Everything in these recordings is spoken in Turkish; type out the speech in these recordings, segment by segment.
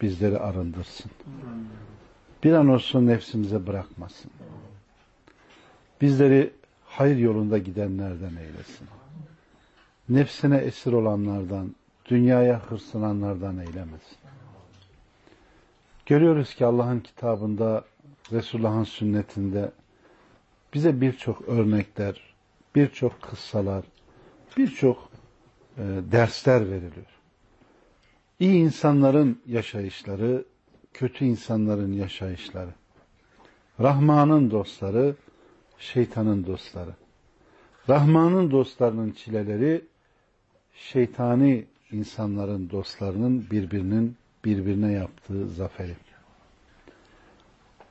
bizleri arındırsın. Bir an olsun nefsimize bırakmasın. Bizleri hayır yolunda gidenlerden eylesin. Nefsine esir olanlardan, dünyaya hırslananlardan eylemesin. Görüyoruz ki Allah'ın kitabında, Resulullah'ın sünnetinde bize birçok örnekler, birçok kıssalar, birçok e, dersler veriliyor. İyi insanların yaşayışları, kötü insanların yaşayışları. Rahman'ın dostları, şeytanın dostları. Rahman'ın dostlarının çileleri, şeytani insanların dostlarının birbirinin birbirine yaptığı zaferi.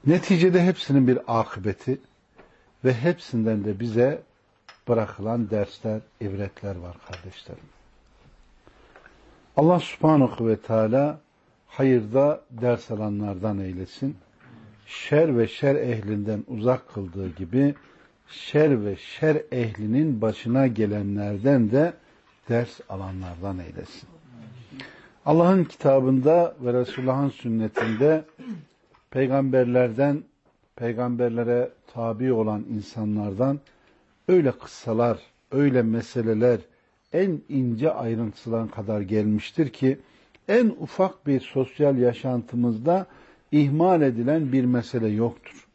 Neticede hepsinin bir akıbeti ve hepsinden de bize bırakılan dersler, ibretler var kardeşlerim. Allah subhanahu ve teala hayırda ders alanlardan eylesin. Şer ve şer ehlinden uzak kıldığı gibi şer ve şer ehlinin başına gelenlerden de ders alanlardan eylesin. Allah'ın kitabında ve Resulullah'ın sünnetinde peygamberlerden, peygamberlere tabi olan insanlardan öyle kıssalar, öyle meseleler, en ince ayrıntılan kadar gelmiştir ki en ufak bir sosyal yaşantımızda ihmal edilen bir mesele yoktur.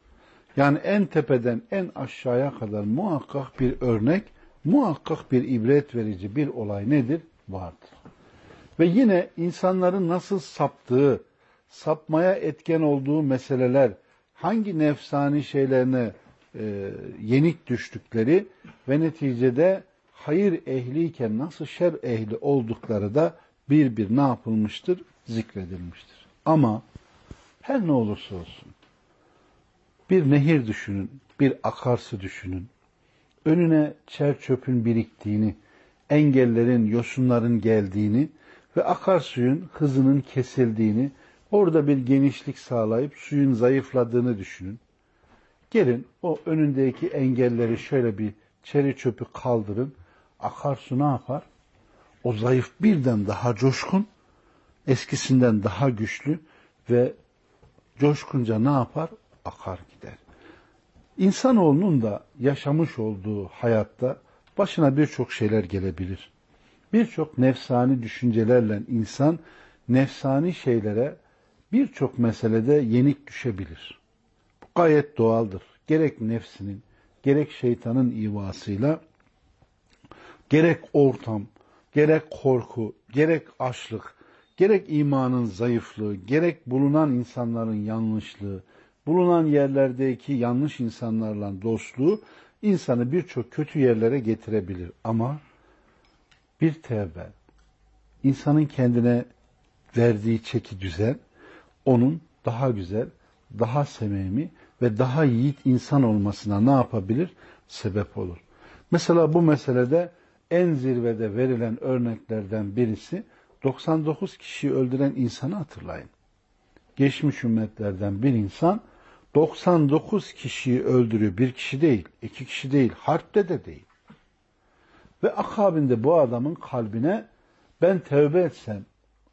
Yani en tepeden en aşağıya kadar muhakkak bir örnek, muhakkak bir ibret verici bir olay nedir? Vardır. Ve yine insanların nasıl saptığı, sapmaya etken olduğu meseleler, hangi nefsani şeylerine e, yenik düştükleri ve neticede hayır ehliyken nasıl şer ehli oldukları da bir bir ne yapılmıştır? Zikredilmiştir. Ama her ne olursa olsun bir nehir düşünün, bir akarsu düşünün. Önüne çer çöpün biriktiğini, engellerin, yosunların geldiğini ve akarsuyun hızının kesildiğini, orada bir genişlik sağlayıp suyun zayıfladığını düşünün. Gelin o önündeki engelleri şöyle bir çeri çöpü kaldırın akarsu ne yapar? O zayıf birden daha coşkun, eskisinden daha güçlü ve coşkunca ne yapar? Akar gider. İnsanoğlunun da yaşamış olduğu hayatta başına birçok şeyler gelebilir. Birçok nefsani düşüncelerle insan nefsani şeylere birçok meselede yenik düşebilir. Bu gayet doğaldır. Gerek nefsinin, gerek şeytanın ivasıyla gerek ortam, gerek korku, gerek açlık, gerek imanın zayıflığı, gerek bulunan insanların yanlışlığı, bulunan yerlerdeki yanlış insanlarla dostluğu insanı birçok kötü yerlere getirebilir. Ama bir tevbe, insanın kendine verdiği çeki düzen, onun daha güzel, daha semimi ve daha yiğit insan olmasına ne yapabilir? Sebep olur. Mesela bu meselede en zirvede verilen örneklerden birisi 99 kişiyi öldüren insanı hatırlayın. Geçmiş ümmetlerden bir insan 99 kişiyi öldürüyor. Bir kişi değil, iki kişi değil, harpte de değil. Ve akabinde bu adamın kalbine ben tövbe etsem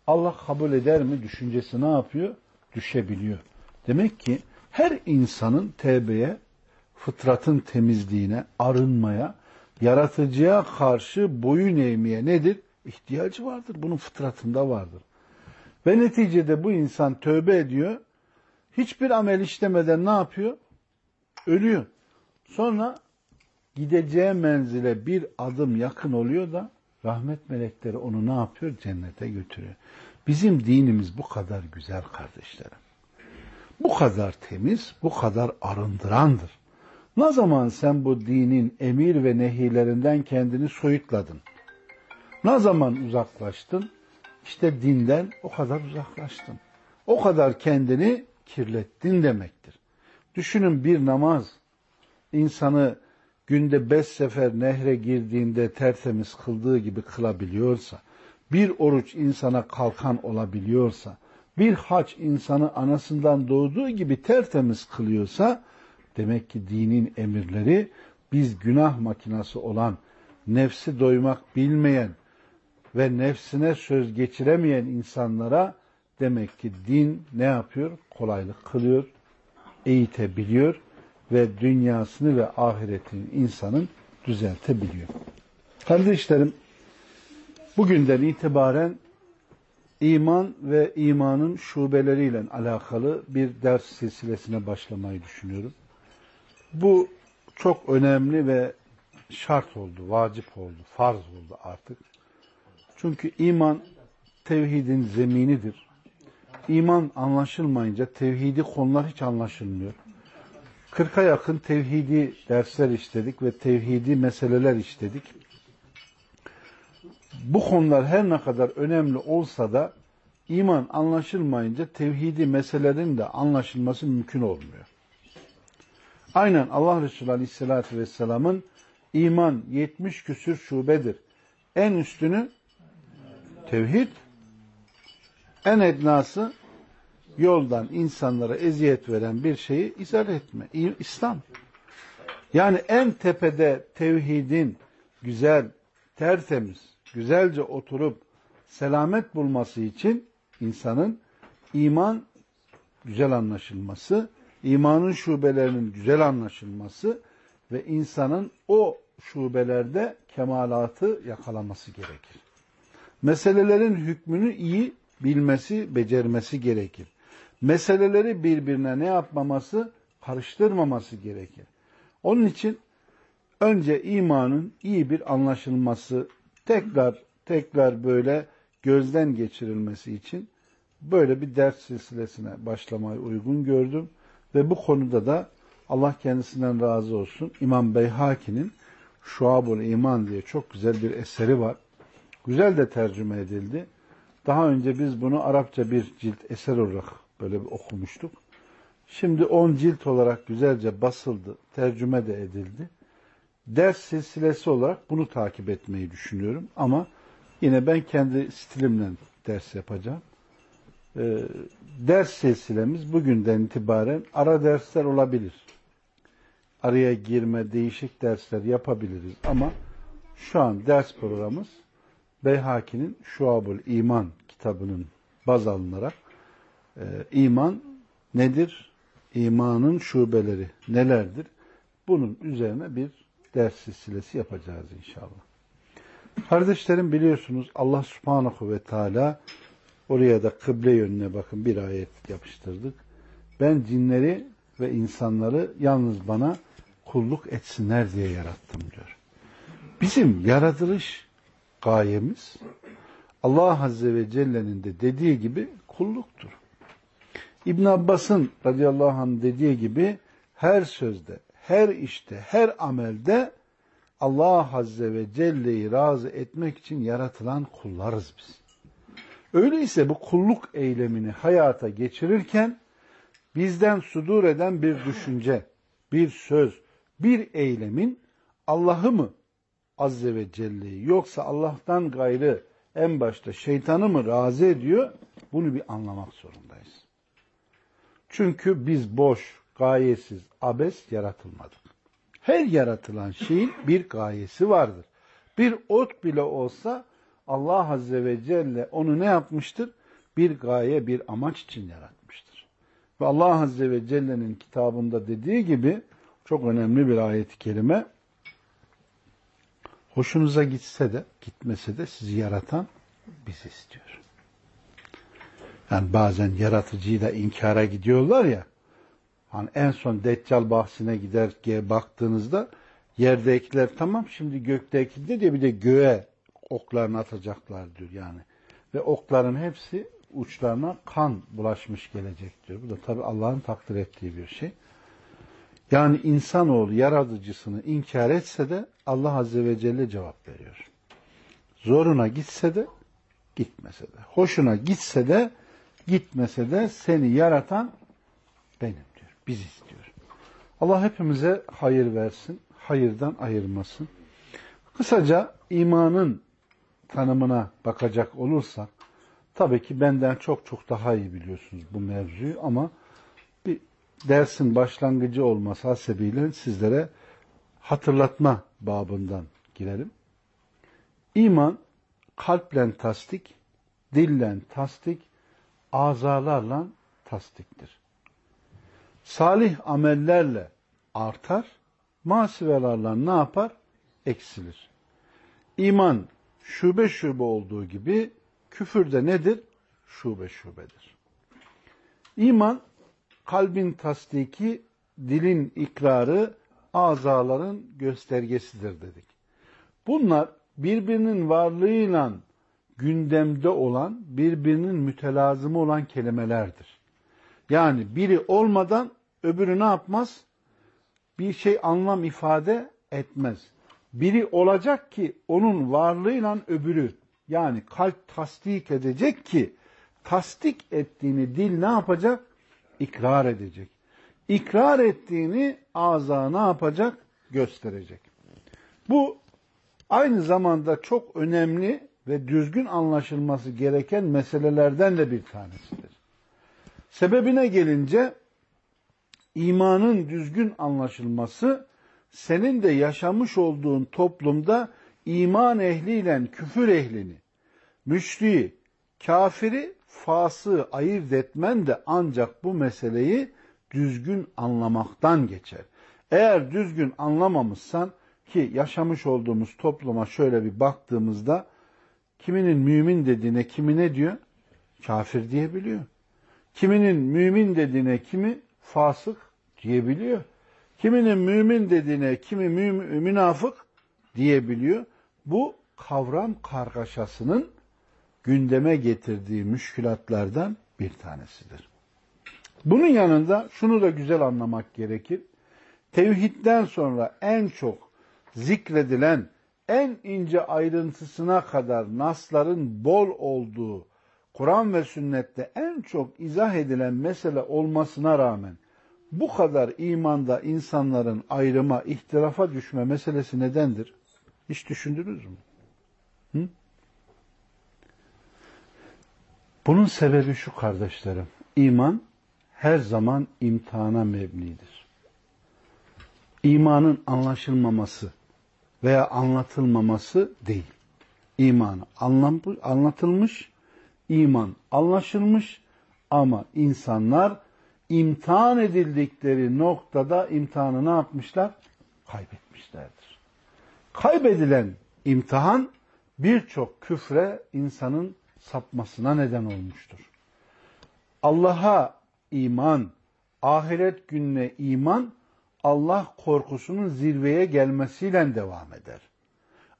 Allah kabul eder mi düşüncesi ne yapıyor? Düşebiliyor. Demek ki her insanın tevbeye, fıtratın temizliğine, arınmaya, yaratıcıya karşı boyun eğmeye nedir? İhtiyacı vardır. Bunun fıtratında vardır. Ve neticede bu insan tövbe ediyor. Hiçbir amel işlemeden ne yapıyor? Ölüyor. Sonra gideceği menzile bir adım yakın oluyor da rahmet melekleri onu ne yapıyor? Cennete götürüyor. Bizim dinimiz bu kadar güzel kardeşlerim. Bu kadar temiz, bu kadar arındırandır. Ne zaman sen bu dinin emir ve nehirlerinden kendini soyutladın? Ne zaman uzaklaştın? İşte dinden o kadar uzaklaştın. O kadar kendini kirlettin demektir. Düşünün bir namaz insanı günde beş sefer nehre girdiğinde tertemiz kıldığı gibi kılabiliyorsa, bir oruç insana kalkan olabiliyorsa, bir haç insanı anasından doğduğu gibi tertemiz kılıyorsa, demek ki dinin emirleri biz günah makinası olan, nefsi doymak bilmeyen ve nefsine söz geçiremeyen insanlara demek ki din ne yapıyor? Kolaylık kılıyor, eğitebiliyor ve dünyasını ve ahiretini insanın düzeltebiliyor. Kardeşlerim, bugünden itibaren iman ve imanın şubeleriyle alakalı bir ders silsilesine başlamayı düşünüyorum. Bu çok önemli ve şart oldu, vacip oldu, farz oldu artık. Çünkü iman tevhidin zeminidir. İman anlaşılmayınca tevhidi konular hiç anlaşılmıyor. 40'a yakın tevhidi dersler işledik ve tevhidi meseleler işledik. Bu konular her ne kadar önemli olsa da iman anlaşılmayınca tevhidi meselelerin de anlaşılması mümkün olmuyor. Aynen Allah Resulü Aleyhisselatü Vesselam'ın iman 70 küsür şubedir. En üstünü tevhid, en ednası yoldan insanlara eziyet veren bir şeyi izah etme. İslam. Yani en tepede tevhidin güzel, tertemiz, güzelce oturup selamet bulması için insanın iman güzel anlaşılması, imanın şubelerinin güzel anlaşılması ve insanın o şubelerde kemalatı yakalaması gerekir. Meselelerin hükmünü iyi bilmesi, becermesi gerekir meseleleri birbirine ne yapmaması? Karıştırmaması gerekir. Onun için önce imanın iyi bir anlaşılması, tekrar tekrar böyle gözden geçirilmesi için böyle bir ders silsilesine başlamayı uygun gördüm. Ve bu konuda da Allah kendisinden razı olsun İmam Beyhaki'nin Şuabul İman diye çok güzel bir eseri var. Güzel de tercüme edildi. Daha önce biz bunu Arapça bir cilt eser olarak böyle bir okumuştuk. Şimdi 10 cilt olarak güzelce basıldı, tercüme de edildi. Ders silsilesi olarak bunu takip etmeyi düşünüyorum ama yine ben kendi stilimle ders yapacağım. Ee, ders silsilemiz bugünden itibaren ara dersler olabilir. Araya girme, değişik dersler yapabiliriz ama şu an ders programımız Beyhaki'nin Şuabul İman kitabının baz alınarak e, iman nedir? İmanın şubeleri nelerdir? Bunun üzerine bir ders silsilesi yapacağız inşallah. Kardeşlerim biliyorsunuz Allah subhanahu ve teala oraya da kıble yönüne bakın bir ayet yapıştırdık. Ben cinleri ve insanları yalnız bana kulluk etsinler diye yarattım diyor. Bizim yaratılış gayemiz Allah Azze ve Celle'nin de dediği gibi kulluktur. İbn Abbas'ın radıyallahu anh dediği gibi her sözde, her işte, her amelde Allah Azze ve Celle'yi razı etmek için yaratılan kullarız biz. Öyleyse bu kulluk eylemini hayata geçirirken bizden sudur eden bir düşünce, bir söz, bir eylemin Allah'ı mı Azze ve Celle'yi yoksa Allah'tan gayrı en başta şeytanı mı razı ediyor? Bunu bir anlamak zorundayız. Çünkü biz boş, gayesiz, abes yaratılmadık. Her yaratılan şeyin bir gayesi vardır. Bir ot bile olsa Allah Azze ve Celle onu ne yapmıştır? Bir gaye, bir amaç için yaratmıştır. Ve Allah Azze ve Celle'nin kitabında dediği gibi çok önemli bir ayet-i kerime hoşunuza gitse de gitmese de sizi yaratan biz istiyor. Yani bazen yaratıcıyı da inkara gidiyorlar ya. Hani en son Deccal bahsine gider baktığınızda yerdekiler tamam şimdi göktekiler diye bir de göğe oklarını atacaklar diyor yani. Ve okların hepsi uçlarına kan bulaşmış gelecek diyor. Bu da tabi Allah'ın takdir ettiği bir şey. Yani insanoğlu yaratıcısını inkar etse de Allah Azze ve Celle cevap veriyor. Zoruna gitse de gitmese de. Hoşuna gitse de gitmese de seni yaratan benim diyor. Biziz diyor. Allah hepimize hayır versin. Hayırdan ayırmasın. Kısaca imanın tanımına bakacak olursak tabii ki benden çok çok daha iyi biliyorsunuz bu mevzuyu ama bir dersin başlangıcı olması hasebiyle sizlere hatırlatma babından girelim. İman kalple tasdik, dille tasdik, azalarla tasdiktir. Salih amellerle artar, masivelerle ne yapar? Eksilir. İman şube şube olduğu gibi küfür de nedir? Şube şubedir. İman kalbin tasdiki, dilin ikrarı, azaların göstergesidir dedik. Bunlar birbirinin varlığıyla gündemde olan, birbirinin mütelazımı olan kelimelerdir. Yani biri olmadan öbürü ne yapmaz? Bir şey anlam ifade etmez. Biri olacak ki onun varlığıyla öbürü yani kalp tasdik edecek ki tasdik ettiğini dil ne yapacak? İkrar edecek. İkrar ettiğini ağza ne yapacak? Gösterecek. Bu aynı zamanda çok önemli ve düzgün anlaşılması gereken meselelerden de bir tanesidir. Sebebine gelince imanın düzgün anlaşılması senin de yaşamış olduğun toplumda iman ehliyle küfür ehlini, müşriği, kafiri, fası ayırt etmen de ancak bu meseleyi düzgün anlamaktan geçer. Eğer düzgün anlamamışsan ki yaşamış olduğumuz topluma şöyle bir baktığımızda kiminin mümin dediğine kimi ne diyor? Kafir diyebiliyor. Kiminin mümin dediğine kimi fasık diyebiliyor. Kiminin mümin dediğine kimi münafık diyebiliyor. Bu kavram kargaşasının gündeme getirdiği müşkülatlardan bir tanesidir. Bunun yanında şunu da güzel anlamak gerekir. Tevhidden sonra en çok zikredilen, en ince ayrıntısına kadar nasların bol olduğu, Kur'an ve sünnette en çok izah edilen mesele olmasına rağmen bu kadar imanda insanların ayrıma, ihtilafa düşme meselesi nedendir? Hiç düşündünüz mü? Hı? Bunun sebebi şu kardeşlerim. İman her zaman imtihana mebnidir. İmanın anlaşılmaması veya anlatılmaması değil. İman anlatılmış, iman anlaşılmış ama insanlar imtihan edildikleri noktada imtihanı ne yapmışlar? Kaybetmişlerdir. Kaybedilen imtihan birçok küfre insanın sapmasına neden olmuştur. Allah'a iman, ahiret gününe iman, Allah korkusunun zirveye gelmesiyle devam eder.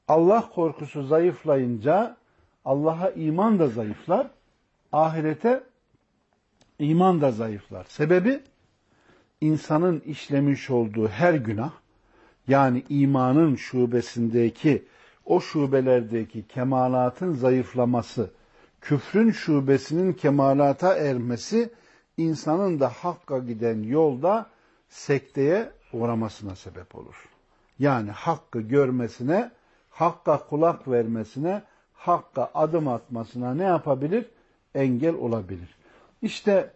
Allah korkusu zayıflayınca Allah'a iman da zayıflar, ahirete iman da zayıflar. Sebebi insanın işlemiş olduğu her günah yani imanın şubesindeki o şubelerdeki kemalatın zayıflaması, küfrün şubesinin kemalata ermesi insanın da hakka giden yolda sekteye uğramasına sebep olur. Yani hakkı görmesine, hakka kulak vermesine, hakka adım atmasına ne yapabilir? Engel olabilir. İşte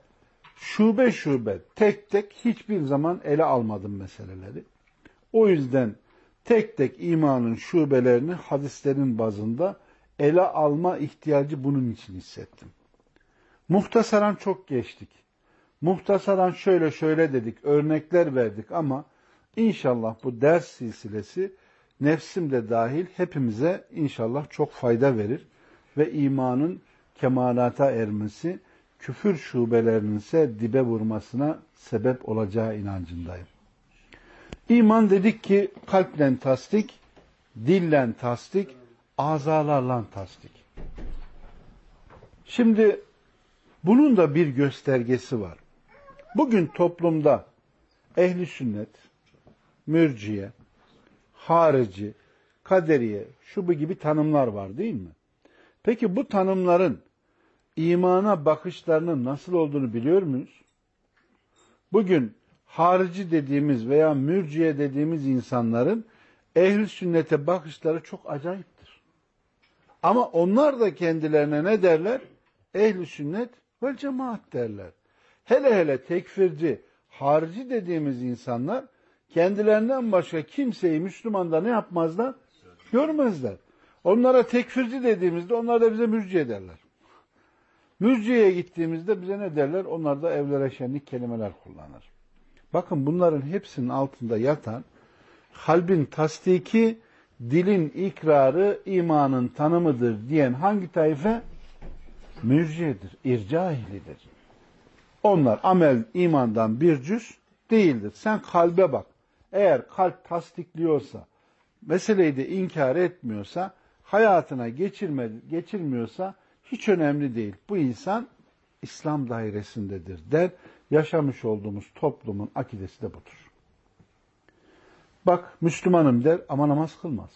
şube şube, tek tek hiçbir zaman ele almadım meseleleri. O yüzden tek tek imanın şubelerini hadislerin bazında ele alma ihtiyacı bunun için hissettim. Muhtasaran çok geçtik. Muhtasaran şöyle şöyle dedik, örnekler verdik ama inşallah bu ders silsilesi nefsim de dahil hepimize inşallah çok fayda verir ve imanın kemalata ermesi, küfür şubelerinin ise dibe vurmasına sebep olacağı inancındayım. İman dedik ki kalple tasdik, dille tasdik, azalarla tasdik. Şimdi bunun da bir göstergesi var. Bugün toplumda ehli sünnet, mürciye, harici, kaderiye, şu gibi tanımlar var değil mi? Peki bu tanımların imana bakışlarının nasıl olduğunu biliyor muyuz? Bugün harici dediğimiz veya mürciye dediğimiz insanların ehli sünnete bakışları çok acayiptir. Ama onlar da kendilerine ne derler? Ehli sünnet ve cemaat derler. Hele hele tekfirci, harici dediğimiz insanlar kendilerinden başka kimseyi Müslümanda ne yapmazlar? Görmezler. Onlara tekfirci dediğimizde onlar da bize mürciye derler. Mürciyeye gittiğimizde bize ne derler? Onlar da evlere şenlik kelimeler kullanır. Bakın bunların hepsinin altında yatan kalbin tasdiki, dilin ikrarı, imanın tanımıdır diyen hangi taife? Mürciyedir, irca ehlidir. Onlar amel imandan bir cüz değildir. Sen kalbe bak. Eğer kalp tasdikliyorsa, meseleyi de inkar etmiyorsa, hayatına geçirme, geçirmiyorsa hiç önemli değil. Bu insan İslam dairesindedir der. Yaşamış olduğumuz toplumun akidesi de budur. Bak Müslümanım der ama namaz kılmaz.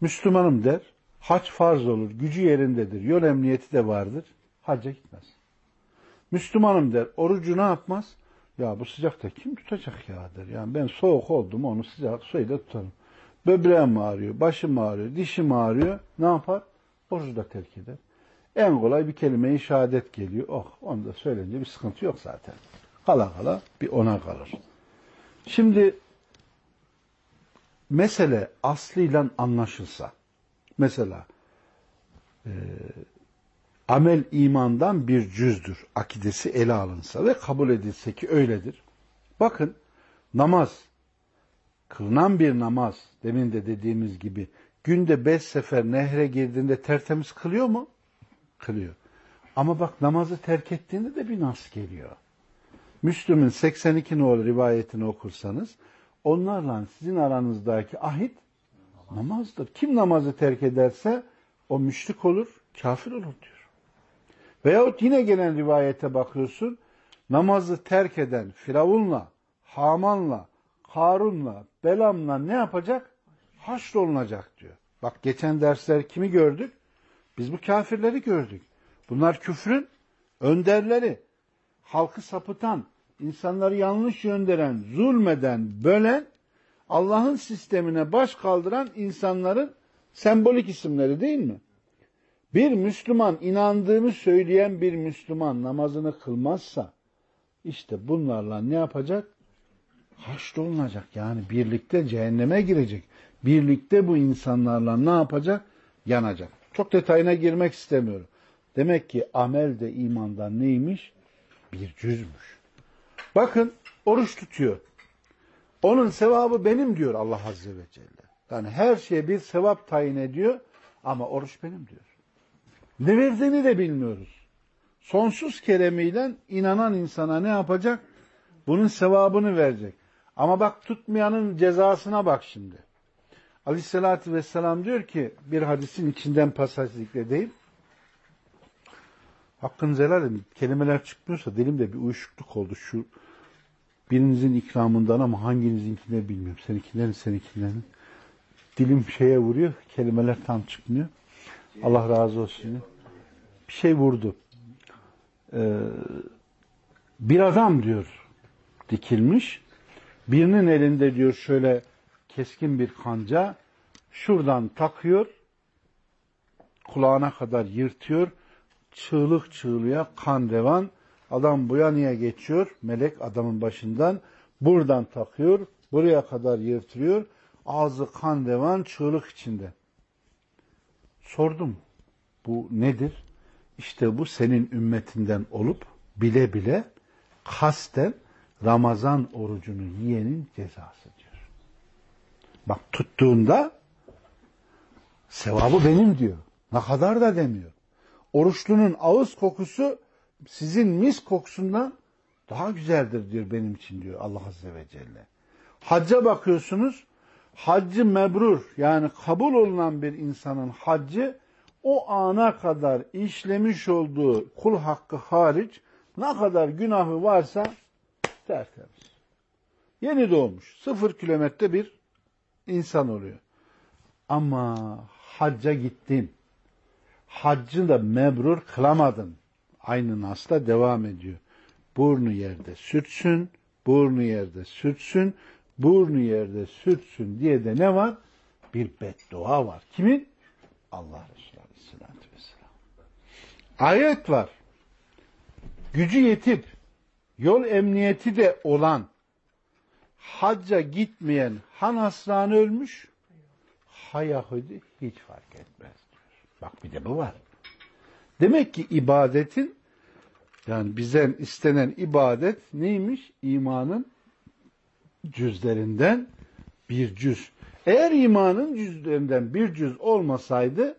Müslümanım der, hac farz olur, gücü yerindedir, yol emniyeti de vardır, hacca gitmez. Müslümanım der, orucu ne yapmaz? Ya bu sıcakta kim tutacak ya der. Yani ben soğuk oldum onu sıcak suyla tutarım. Böbreğim ağrıyor, başım ağrıyor, dişim ağrıyor. Ne yapar? Orucu da terk eder. En kolay bir kelime-i şehadet geliyor. Oh onu da söyleyince bir sıkıntı yok zaten. Kala kala bir ona kalır. Şimdi mesele aslıyla anlaşılsa mesela e, amel imandan bir cüzdür. Akidesi ele alınsa ve kabul edilse ki öyledir. Bakın namaz kılınan bir namaz demin de dediğimiz gibi günde beş sefer nehre girdiğinde tertemiz kılıyor mu? Kılıyor. Ama bak namazı terk ettiğinde de bir nas geliyor. Müslüm'ün 82 nolu rivayetini okursanız onlarla sizin aranızdaki ahit namazdır. Kim namazı terk ederse o müşrik olur, kafir olur diyor. Veyahut yine gelen rivayete bakıyorsun, namazı terk eden Firavun'la, Haman'la, Karun'la, Belam'la ne yapacak? Haşrolunacak diyor. Bak geçen dersler kimi gördük? Biz bu kafirleri gördük. Bunlar küfrün önderleri. Halkı sapıtan, insanları yanlış yönderen, zulmeden, bölen, Allah'ın sistemine baş kaldıran insanların sembolik isimleri değil mi? Bir Müslüman inandığını söyleyen bir Müslüman namazını kılmazsa işte bunlarla ne yapacak? Haşrolunacak yani birlikte cehenneme girecek. Birlikte bu insanlarla ne yapacak? Yanacak. Çok detayına girmek istemiyorum. Demek ki amel de imandan neymiş? Bir cüzmüş. Bakın oruç tutuyor. Onun sevabı benim diyor Allah Azze ve Celle. Yani her şeye bir sevap tayin ediyor ama oruç benim diyor. Ne verdiğini de bilmiyoruz. Sonsuz keremiyle inanan insana ne yapacak? Bunun sevabını verecek. Ama bak tutmayanın cezasına bak şimdi. Aleyhissalatü vesselam diyor ki bir hadisin içinden pasaj zikredeyim. Hakkınızı helal edin. Kelimeler çıkmıyorsa dilimde bir uyuşukluk oldu. Şu birinizin ikramından ama hanginizinkine bilmiyorum. Seninkilerin seninkilerin. Dilim şeye vuruyor. Kelimeler tam çıkmıyor. Allah razı olsun. Bir şey vurdu. Ee, bir adam diyor dikilmiş. Birinin elinde diyor şöyle keskin bir kanca şuradan takıyor kulağına kadar yırtıyor çığlık çığlığa kan devan adam bu yanıya geçiyor melek adamın başından buradan takıyor buraya kadar yırtıyor ağzı kan devan çığlık içinde. Sordum bu nedir? İşte bu senin ümmetinden olup bile bile kasten Ramazan orucunu yiyenin cezası. Bak tuttuğunda sevabı benim diyor. Ne kadar da demiyor. Oruçlunun ağız kokusu sizin mis kokusundan daha güzeldir diyor benim için diyor Allah Azze ve Celle. Hacca bakıyorsunuz. Haccı mebrur yani kabul olunan bir insanın haccı o ana kadar işlemiş olduğu kul hakkı hariç ne kadar günahı varsa tertemiz. Yeni doğmuş. Sıfır kilometre bir insan oluyor. Ama hacca gittin. Haccı da mebrur kılamadın. Aynı nasla devam ediyor. Burnu yerde sürtsün, burnu yerde sürtsün, burnu yerde sürtsün diye de ne var? Bir beddua var. Kimin? Allah Resulü Aleyhisselatü Vesselam. Ayet var. Gücü yetip, yol emniyeti de olan, hacca gitmeyen ha Nasrani ölmüş, ha Yahudi hiç fark etmez diyor. Bak bir de bu var. Demek ki ibadetin yani bizden istenen ibadet neymiş? İmanın cüzlerinden bir cüz. Eğer imanın cüzlerinden bir cüz olmasaydı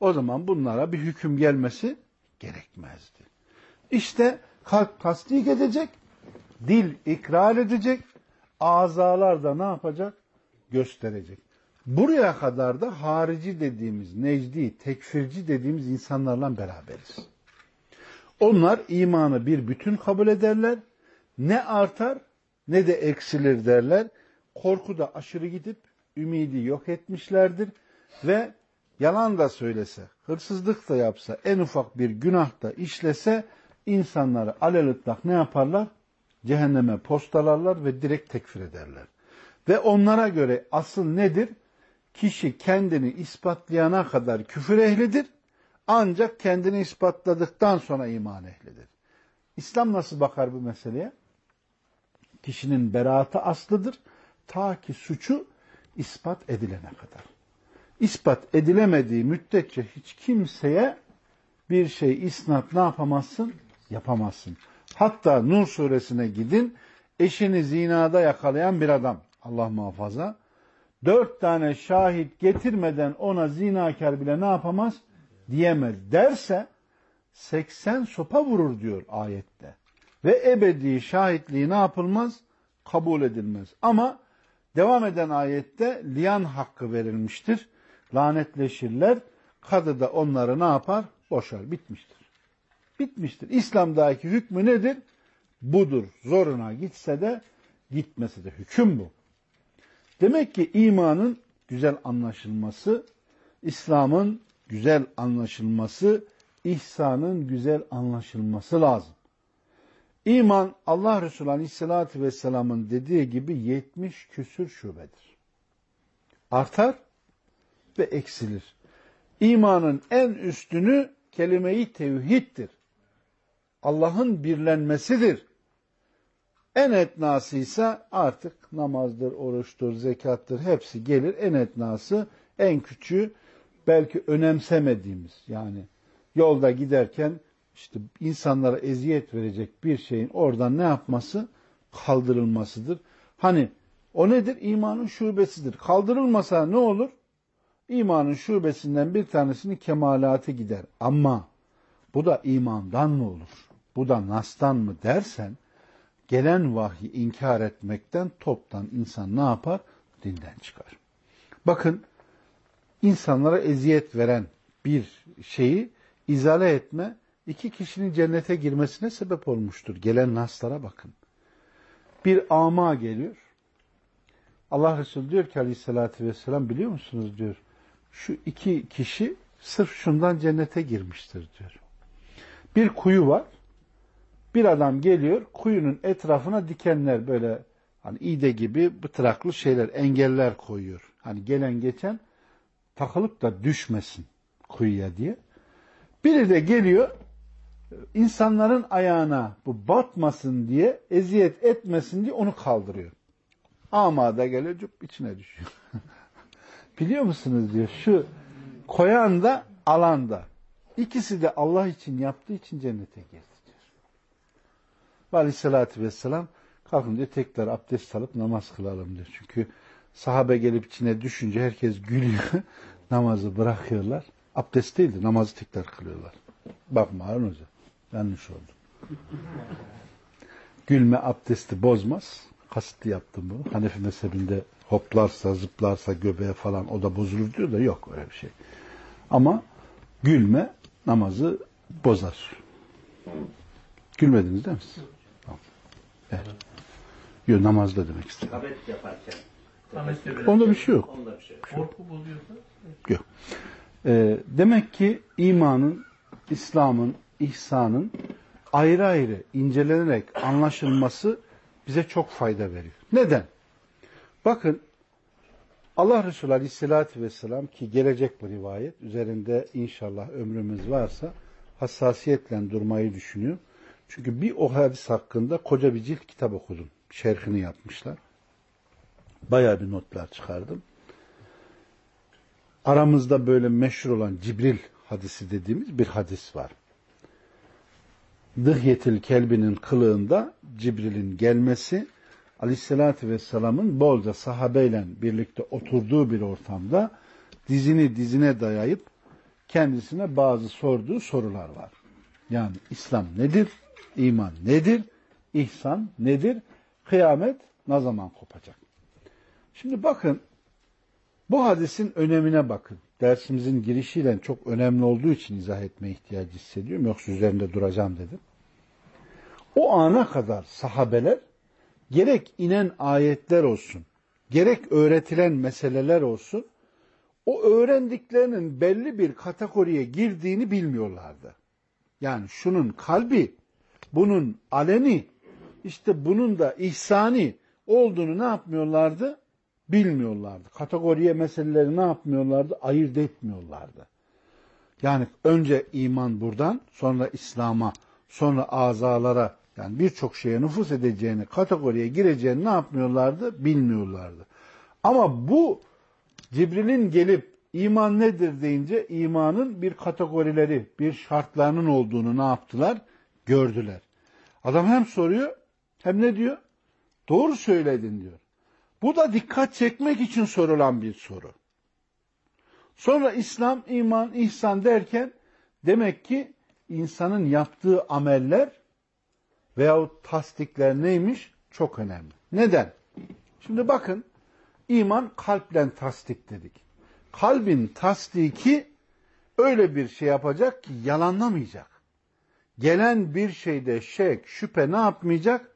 o zaman bunlara bir hüküm gelmesi gerekmezdi. İşte kalp tasdik edecek, dil ikrar edecek, azalar da ne yapacak? Gösterecek. Buraya kadar da harici dediğimiz, necdi, tekfirci dediğimiz insanlarla beraberiz. Onlar imanı bir bütün kabul ederler. Ne artar ne de eksilir derler. Korkuda aşırı gidip ümidi yok etmişlerdir. Ve yalan da söylese, hırsızlık da yapsa, en ufak bir günah da işlese insanları alelütlak ne yaparlar? Cehenneme postalarlar ve direkt tekfir ederler. Ve onlara göre asıl nedir? Kişi kendini ispatlayana kadar küfür ehlidir. Ancak kendini ispatladıktan sonra iman ehlidir. İslam nasıl bakar bu meseleye? Kişinin beraatı aslıdır. Ta ki suçu ispat edilene kadar. İspat edilemediği müddetçe hiç kimseye bir şey isnat ne yapamazsın? Yapamazsın. Hatta Nur suresine gidin. Eşini zinada yakalayan bir adam. Allah muhafaza. Dört tane şahit getirmeden ona zinakar bile ne yapamaz? Diyemez. Derse 80 sopa vurur diyor ayette. Ve ebedi şahitliği ne yapılmaz? Kabul edilmez. Ama devam eden ayette liyan hakkı verilmiştir. Lanetleşirler. Kadı da onları ne yapar? Boşar. Bitmiştir. Bitmiştir. İslam'daki hükmü nedir? Budur. Zoruna gitse de gitmese de hüküm bu. Demek ki imanın güzel anlaşılması, İslam'ın güzel anlaşılması, ihsanın güzel anlaşılması lazım. İman Allah Resulü Aleyhisselatü Vesselam'ın dediği gibi 70 küsür şubedir. Artar ve eksilir. İmanın en üstünü kelime-i tevhiddir. Allah'ın birlenmesidir. En etnası ise artık namazdır, oruçtur, zekattır hepsi gelir. En etnası en küçüğü belki önemsemediğimiz yani yolda giderken işte insanlara eziyet verecek bir şeyin oradan ne yapması? Kaldırılmasıdır. Hani o nedir? İmanın şubesidir. Kaldırılmasa ne olur? İmanın şubesinden bir tanesinin kemalatı gider. Ama bu da imandan mı olur? Bu da nastan mı dersen gelen vahyi inkar etmekten toptan insan ne yapar? Dinden çıkar. Bakın insanlara eziyet veren bir şeyi izale etme iki kişinin cennete girmesine sebep olmuştur. Gelen naslara bakın. Bir ama geliyor. Allah Resulü diyor ki aleyhissalatü vesselam biliyor musunuz diyor. Şu iki kişi sırf şundan cennete girmiştir diyor. Bir kuyu var. Bir adam geliyor, kuyunun etrafına dikenler böyle hani iğde gibi bıtraklı şeyler, engeller koyuyor. Hani gelen geçen takılıp da düşmesin kuyuya diye. Biri de geliyor, insanların ayağına bu batmasın diye, eziyet etmesin diye onu kaldırıyor. Ama da geliyor, cüp içine düşüyor. Biliyor musunuz diyor, şu koyan da alan da. İkisi de Allah için yaptığı için cennete girdi. Ve aleyhissalatü vesselam kalkın diyor tekrar abdest alıp namaz kılalım diyor. Çünkü sahabe gelip içine düşünce herkes gülüyor. namazı bırakıyorlar. Abdest değildi namazı tekrar kılıyorlar. Bakma Harun Hoca yanlış oldu. Gülme abdesti bozmaz. Kasıtlı yaptım bunu. Hanefi mezhebinde hoplarsa, zıplarsa göbeğe falan o da bozulur diyor da yok öyle bir şey. Ama gülme namazı bozar. Gülmediniz değil mi siz? Evet. Yok namazda demek istedim. Kabet yaparken. Onda bir şey yok. Onda bir şey yok. Korku bozuyorsa Yok. Ee, demek ki imanın, İslam'ın, ihsanın ayrı ayrı incelenerek anlaşılması bize çok fayda veriyor. Neden? Bakın Allah Resulü Aleyhisselatü Vesselam ki gelecek bu rivayet üzerinde inşallah ömrümüz varsa hassasiyetle durmayı düşünüyor. Çünkü bir o hadis hakkında koca bir cilt kitap okudum. Şerhini yapmışlar. Bayağı bir notlar çıkardım. Aramızda böyle meşhur olan Cibril hadisi dediğimiz bir hadis var. Dıhyetil kelbinin kılığında Cibril'in gelmesi Aleyhisselatü Vesselam'ın bolca sahabeyle birlikte oturduğu bir ortamda dizini dizine dayayıp kendisine bazı sorduğu sorular var. Yani İslam nedir? İman nedir? İhsan nedir? Kıyamet ne zaman kopacak? Şimdi bakın bu hadisin önemine bakın. Dersimizin girişiyle çok önemli olduğu için izah etme ihtiyacı hissediyorum. Yoksa üzerinde duracağım dedim. O ana kadar sahabeler gerek inen ayetler olsun, gerek öğretilen meseleler olsun, o öğrendiklerinin belli bir kategoriye girdiğini bilmiyorlardı. Yani şunun kalbi, bunun aleni, işte bunun da ihsani olduğunu ne yapmıyorlardı? Bilmiyorlardı. Kategoriye meseleleri ne yapmıyorlardı? Ayırt etmiyorlardı. Yani önce iman buradan, sonra İslam'a, sonra azalara, yani birçok şeye nüfus edeceğini, kategoriye gireceğini ne yapmıyorlardı? Bilmiyorlardı. Ama bu Cibril'in gelip iman nedir deyince imanın bir kategorileri, bir şartlarının olduğunu ne yaptılar? Gördüler. Adam hem soruyor hem ne diyor? Doğru söyledin diyor. Bu da dikkat çekmek için sorulan bir soru. Sonra İslam, iman, ihsan derken demek ki insanın yaptığı ameller veyahut tasdikler neymiş? Çok önemli. Neden? Şimdi bakın iman kalple tasdik dedik. Kalbin tasdiki öyle bir şey yapacak ki yalanlamayacak. Gelen bir şeyde şek, şüphe ne yapmayacak?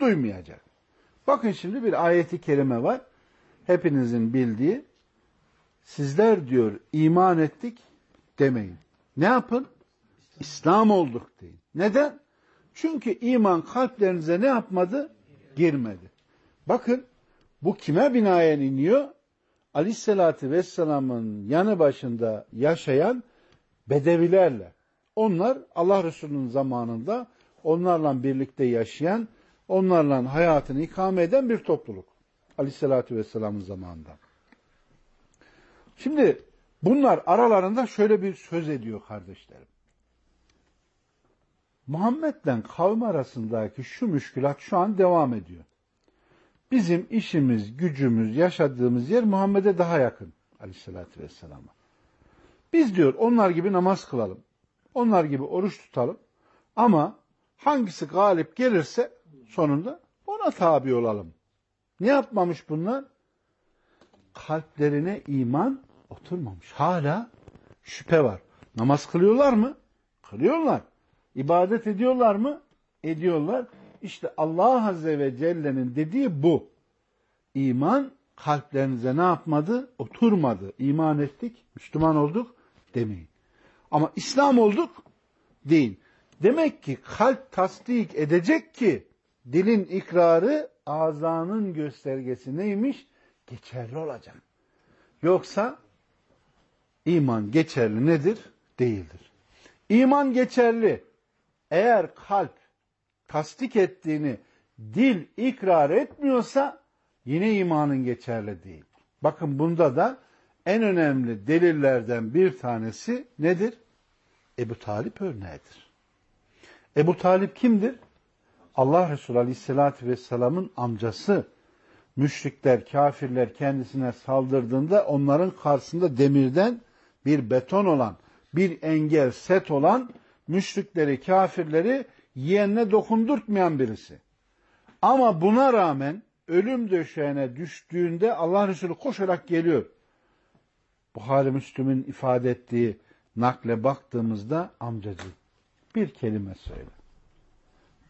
Duymayacak. Bakın şimdi bir ayeti kerime var. Hepinizin bildiği. Sizler diyor iman ettik demeyin. Ne yapın? İslam olduk deyin. Neden? Çünkü iman kalplerinize ne yapmadı? Girmedi. Bakın bu kime binaen iniyor? Aleyhisselatü Vesselam'ın yanı başında yaşayan bedevilerle. Onlar Allah Resulü'nün zamanında onlarla birlikte yaşayan, onlarla hayatını ikame eden bir topluluk. Aleyhisselatü Vesselam'ın zamanında. Şimdi bunlar aralarında şöyle bir söz ediyor kardeşlerim. Muhammed'le kavim arasındaki şu müşkülat şu an devam ediyor. Bizim işimiz, gücümüz, yaşadığımız yer Muhammed'e daha yakın aleyhissalatü vesselama. Biz diyor onlar gibi namaz kılalım. Onlar gibi oruç tutalım. Ama hangisi galip gelirse sonunda ona tabi olalım. Ne yapmamış bunlar? Kalplerine iman oturmamış. Hala şüphe var. Namaz kılıyorlar mı? Kılıyorlar. İbadet ediyorlar mı? Ediyorlar. İşte Allah Azze ve Celle'nin dediği bu. İman kalplerinize ne yapmadı? Oturmadı. İman ettik, Müslüman olduk demeyin. Ama İslam olduk değil. Demek ki kalp tasdik edecek ki dilin ikrarı azanın göstergesi neymiş? Geçerli olacak. Yoksa iman geçerli nedir? Değildir. İman geçerli. Eğer kalp tasdik ettiğini dil ikrar etmiyorsa yine imanın geçerli değil. Bakın bunda da en önemli delillerden bir tanesi nedir? Ebu Talip örneğidir. Ebu Talip kimdir? Allah Resulü Aleyhisselatü Vesselam'ın amcası. Müşrikler, kafirler kendisine saldırdığında onların karşısında demirden bir beton olan, bir engel, set olan müşrikleri, kafirleri yeğenine dokundurtmayan birisi. Ama buna rağmen ölüm döşeğine düştüğünde Allah Resulü koşarak geliyor. Buhari Müslüm'ün ifade ettiği nakle baktığımızda amcacı bir kelime söyle.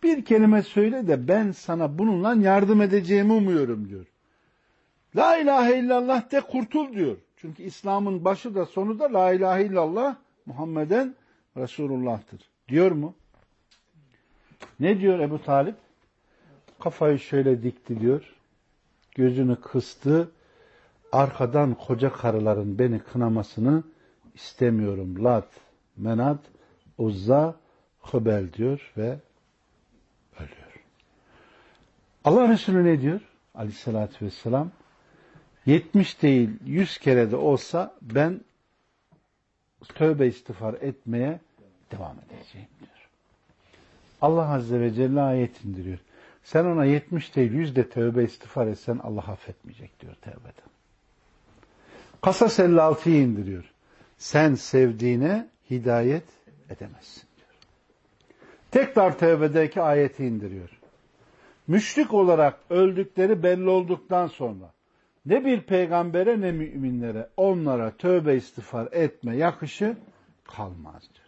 Bir kelime söyle de ben sana bununla yardım edeceğimi umuyorum diyor. La ilahe illallah de kurtul diyor. Çünkü İslam'ın başı da sonu da la ilahe illallah Muhammeden Resulullah'tır. Diyor mu? Ne diyor Ebu Talip? Kafayı şöyle dikti diyor. Gözünü kıstı. Arkadan koca karıların beni kınamasını istemiyorum. Lat, Menat, Uzza, Hıbel diyor ve ölüyor. Allah Resulü ne diyor? Aleyhissalatü vesselam 70 değil 100 kere de olsa ben tövbe istiğfar etmeye devam edeceğim diyor. Allah Azze ve Celle ayet indiriyor. Sen ona 70 değil 100 de tövbe istiğfar etsen Allah affetmeyecek diyor tövbeden. Kasas 56'yı indiriyor. Sen sevdiğine hidayet edemezsin diyor. Tekrar tövbedeki ayeti indiriyor. Müşrik olarak öldükleri belli olduktan sonra ne bir peygambere ne müminlere onlara tövbe istiğfar etme yakışı kalmaz diyor.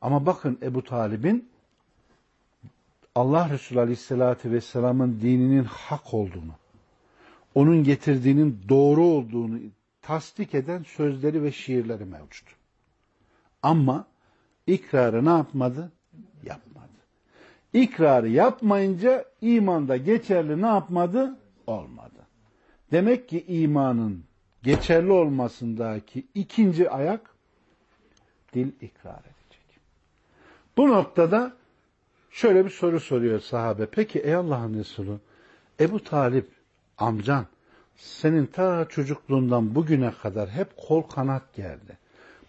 Ama bakın Ebu Talib'in Allah Resulü Aleyhisselatü Vesselam'ın dininin hak olduğunu, onun getirdiğinin doğru olduğunu tasdik eden sözleri ve şiirleri mevcut. Ama ikrarı ne yapmadı? Yapmadı. İkrarı yapmayınca imanda geçerli ne yapmadı? Olmadı. Demek ki imanın geçerli olmasındaki ikinci ayak dil ikrar edecek. Bu noktada şöyle bir soru soruyor sahabe. Peki ey Allah'ın Resulü Ebu Talip amcan senin ta çocukluğundan bugüne kadar hep kol kanat geldi.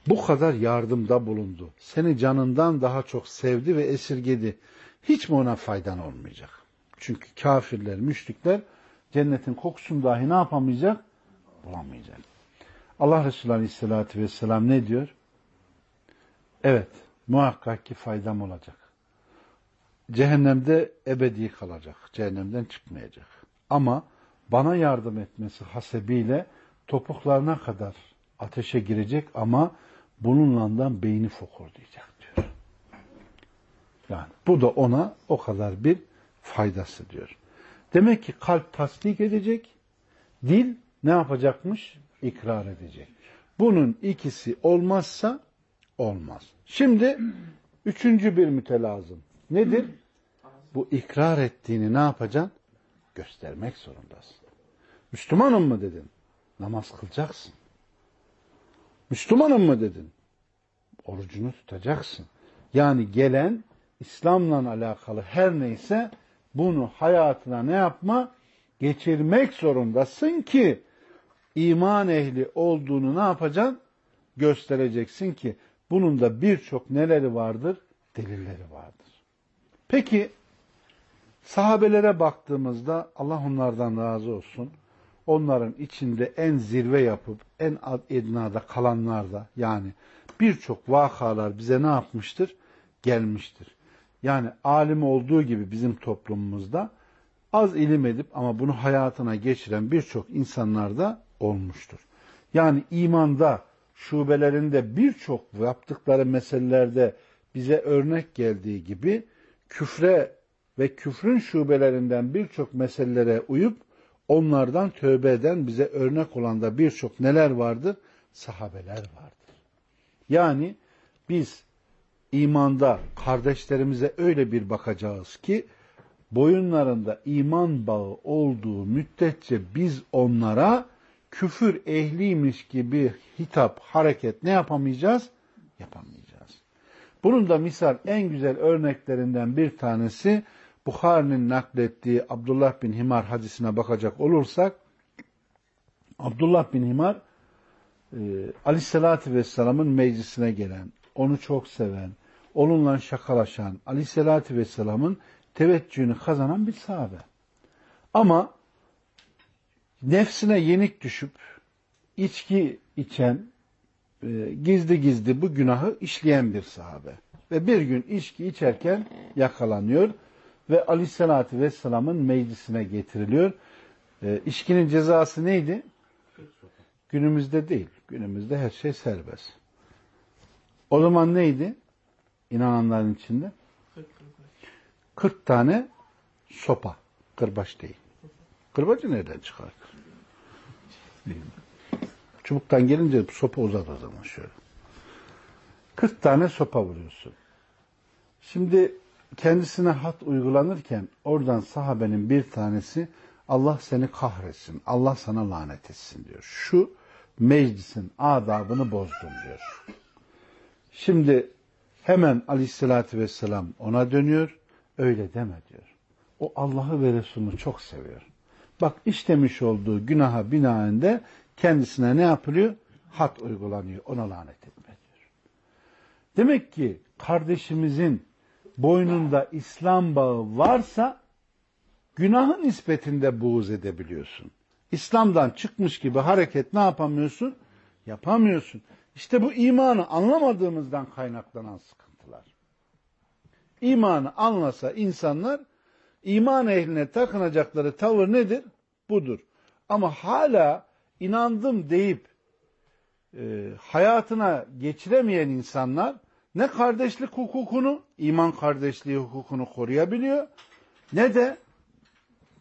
Bu kadar yardımda bulundu. Seni canından daha çok sevdi ve esirgedi. Hiç mi ona faydan olmayacak? Çünkü kafirler, müşrikler cennetin kokusunu dahi ne yapamayacak? Bulamayacak. Allah Resulü Aleyhisselatü Vesselam ne diyor? Evet, muhakkak ki faydam olacak. Cehennemde ebedi kalacak. Cehennemden çıkmayacak. Ama bana yardım etmesi hasebiyle topuklarına kadar ateşe girecek ama bununla da beyni fokurdayacak diyor. Yani bu da ona o kadar bir faydası diyor. Demek ki kalp tasdik edecek, dil ne yapacakmış? İkrar edecek. Bunun ikisi olmazsa olmaz. Şimdi üçüncü bir mütelazım. Nedir? Bu ikrar ettiğini ne yapacaksın? Göstermek zorundasın. Müslümanım mı dedin? Namaz kılacaksın. Müslümanım mı dedin? Orucunu tutacaksın. Yani gelen İslam'la alakalı her neyse bunu hayatına ne yapma? Geçirmek zorundasın ki iman ehli olduğunu ne yapacaksın? Göstereceksin ki bunun da birçok neleri vardır? Delilleri vardır. Peki sahabelere baktığımızda Allah onlardan razı olsun. Onların içinde en zirve yapıp en ednada kalanlar da yani birçok vakalar bize ne yapmıştır? Gelmiştir. Yani alim olduğu gibi bizim toplumumuzda az ilim edip ama bunu hayatına geçiren birçok insanlar da olmuştur. Yani imanda, şubelerinde birçok yaptıkları meselelerde bize örnek geldiği gibi küfre ve küfrün şubelerinden birçok meselelere uyup onlardan tövbe eden bize örnek olan da birçok neler vardır? Sahabeler vardır. Yani biz imanda kardeşlerimize öyle bir bakacağız ki boyunlarında iman bağı olduğu müddetçe biz onlara küfür ehliymiş gibi hitap, hareket ne yapamayacağız? Yapamayacağız. Bunun da misal en güzel örneklerinden bir tanesi Bukhari'nin naklettiği Abdullah bin Himar hadisine bakacak olursak Abdullah bin Himar e, Aleyhisselatü Vesselam'ın meclisine gelen, onu çok seven, onunla şakalaşan, Aleyhisselatü Vesselam'ın teveccühünü kazanan bir sahabe. Ama nefsine yenik düşüp içki içen, e, gizli gizli bu günahı işleyen bir sahabe. ve bir gün içki içerken yakalanıyor ve Aleyhisselatü Vesselam'ın meclisine getiriliyor. E, içkinin cezası neydi? Günümüzde değil. Günümüzde her şey serbest. O zaman neydi? İnananların içinde? 40 tane sopa. Kırbaç değil. Kırbacı nereden çıkar? Çubuktan gelince sopa uzar o zaman şöyle. 40 tane sopa vuruyorsun. Şimdi kendisine hat uygulanırken oradan sahabenin bir tanesi Allah seni kahretsin, Allah sana lanet etsin diyor. Şu meclisin adabını bozdun diyor. Şimdi hemen aleyhissalatü vesselam ona dönüyor, öyle deme diyor. O Allah'ı ve Resulünü çok seviyor. Bak işlemiş olduğu günaha binaen kendisine ne yapılıyor? Hat uygulanıyor, ona lanet etme diyor. Demek ki kardeşimizin boynunda İslam bağı varsa günahın nispetinde buğz edebiliyorsun. İslam'dan çıkmış gibi hareket ne yapamıyorsun? Yapamıyorsun. İşte bu imanı anlamadığımızdan kaynaklanan sıkıntılar. İmanı anlasa insanlar iman ehline takınacakları tavır nedir? Budur. Ama hala inandım deyip e, hayatına geçiremeyen insanlar ne kardeşlik hukukunu, iman kardeşliği hukukunu koruyabiliyor ne de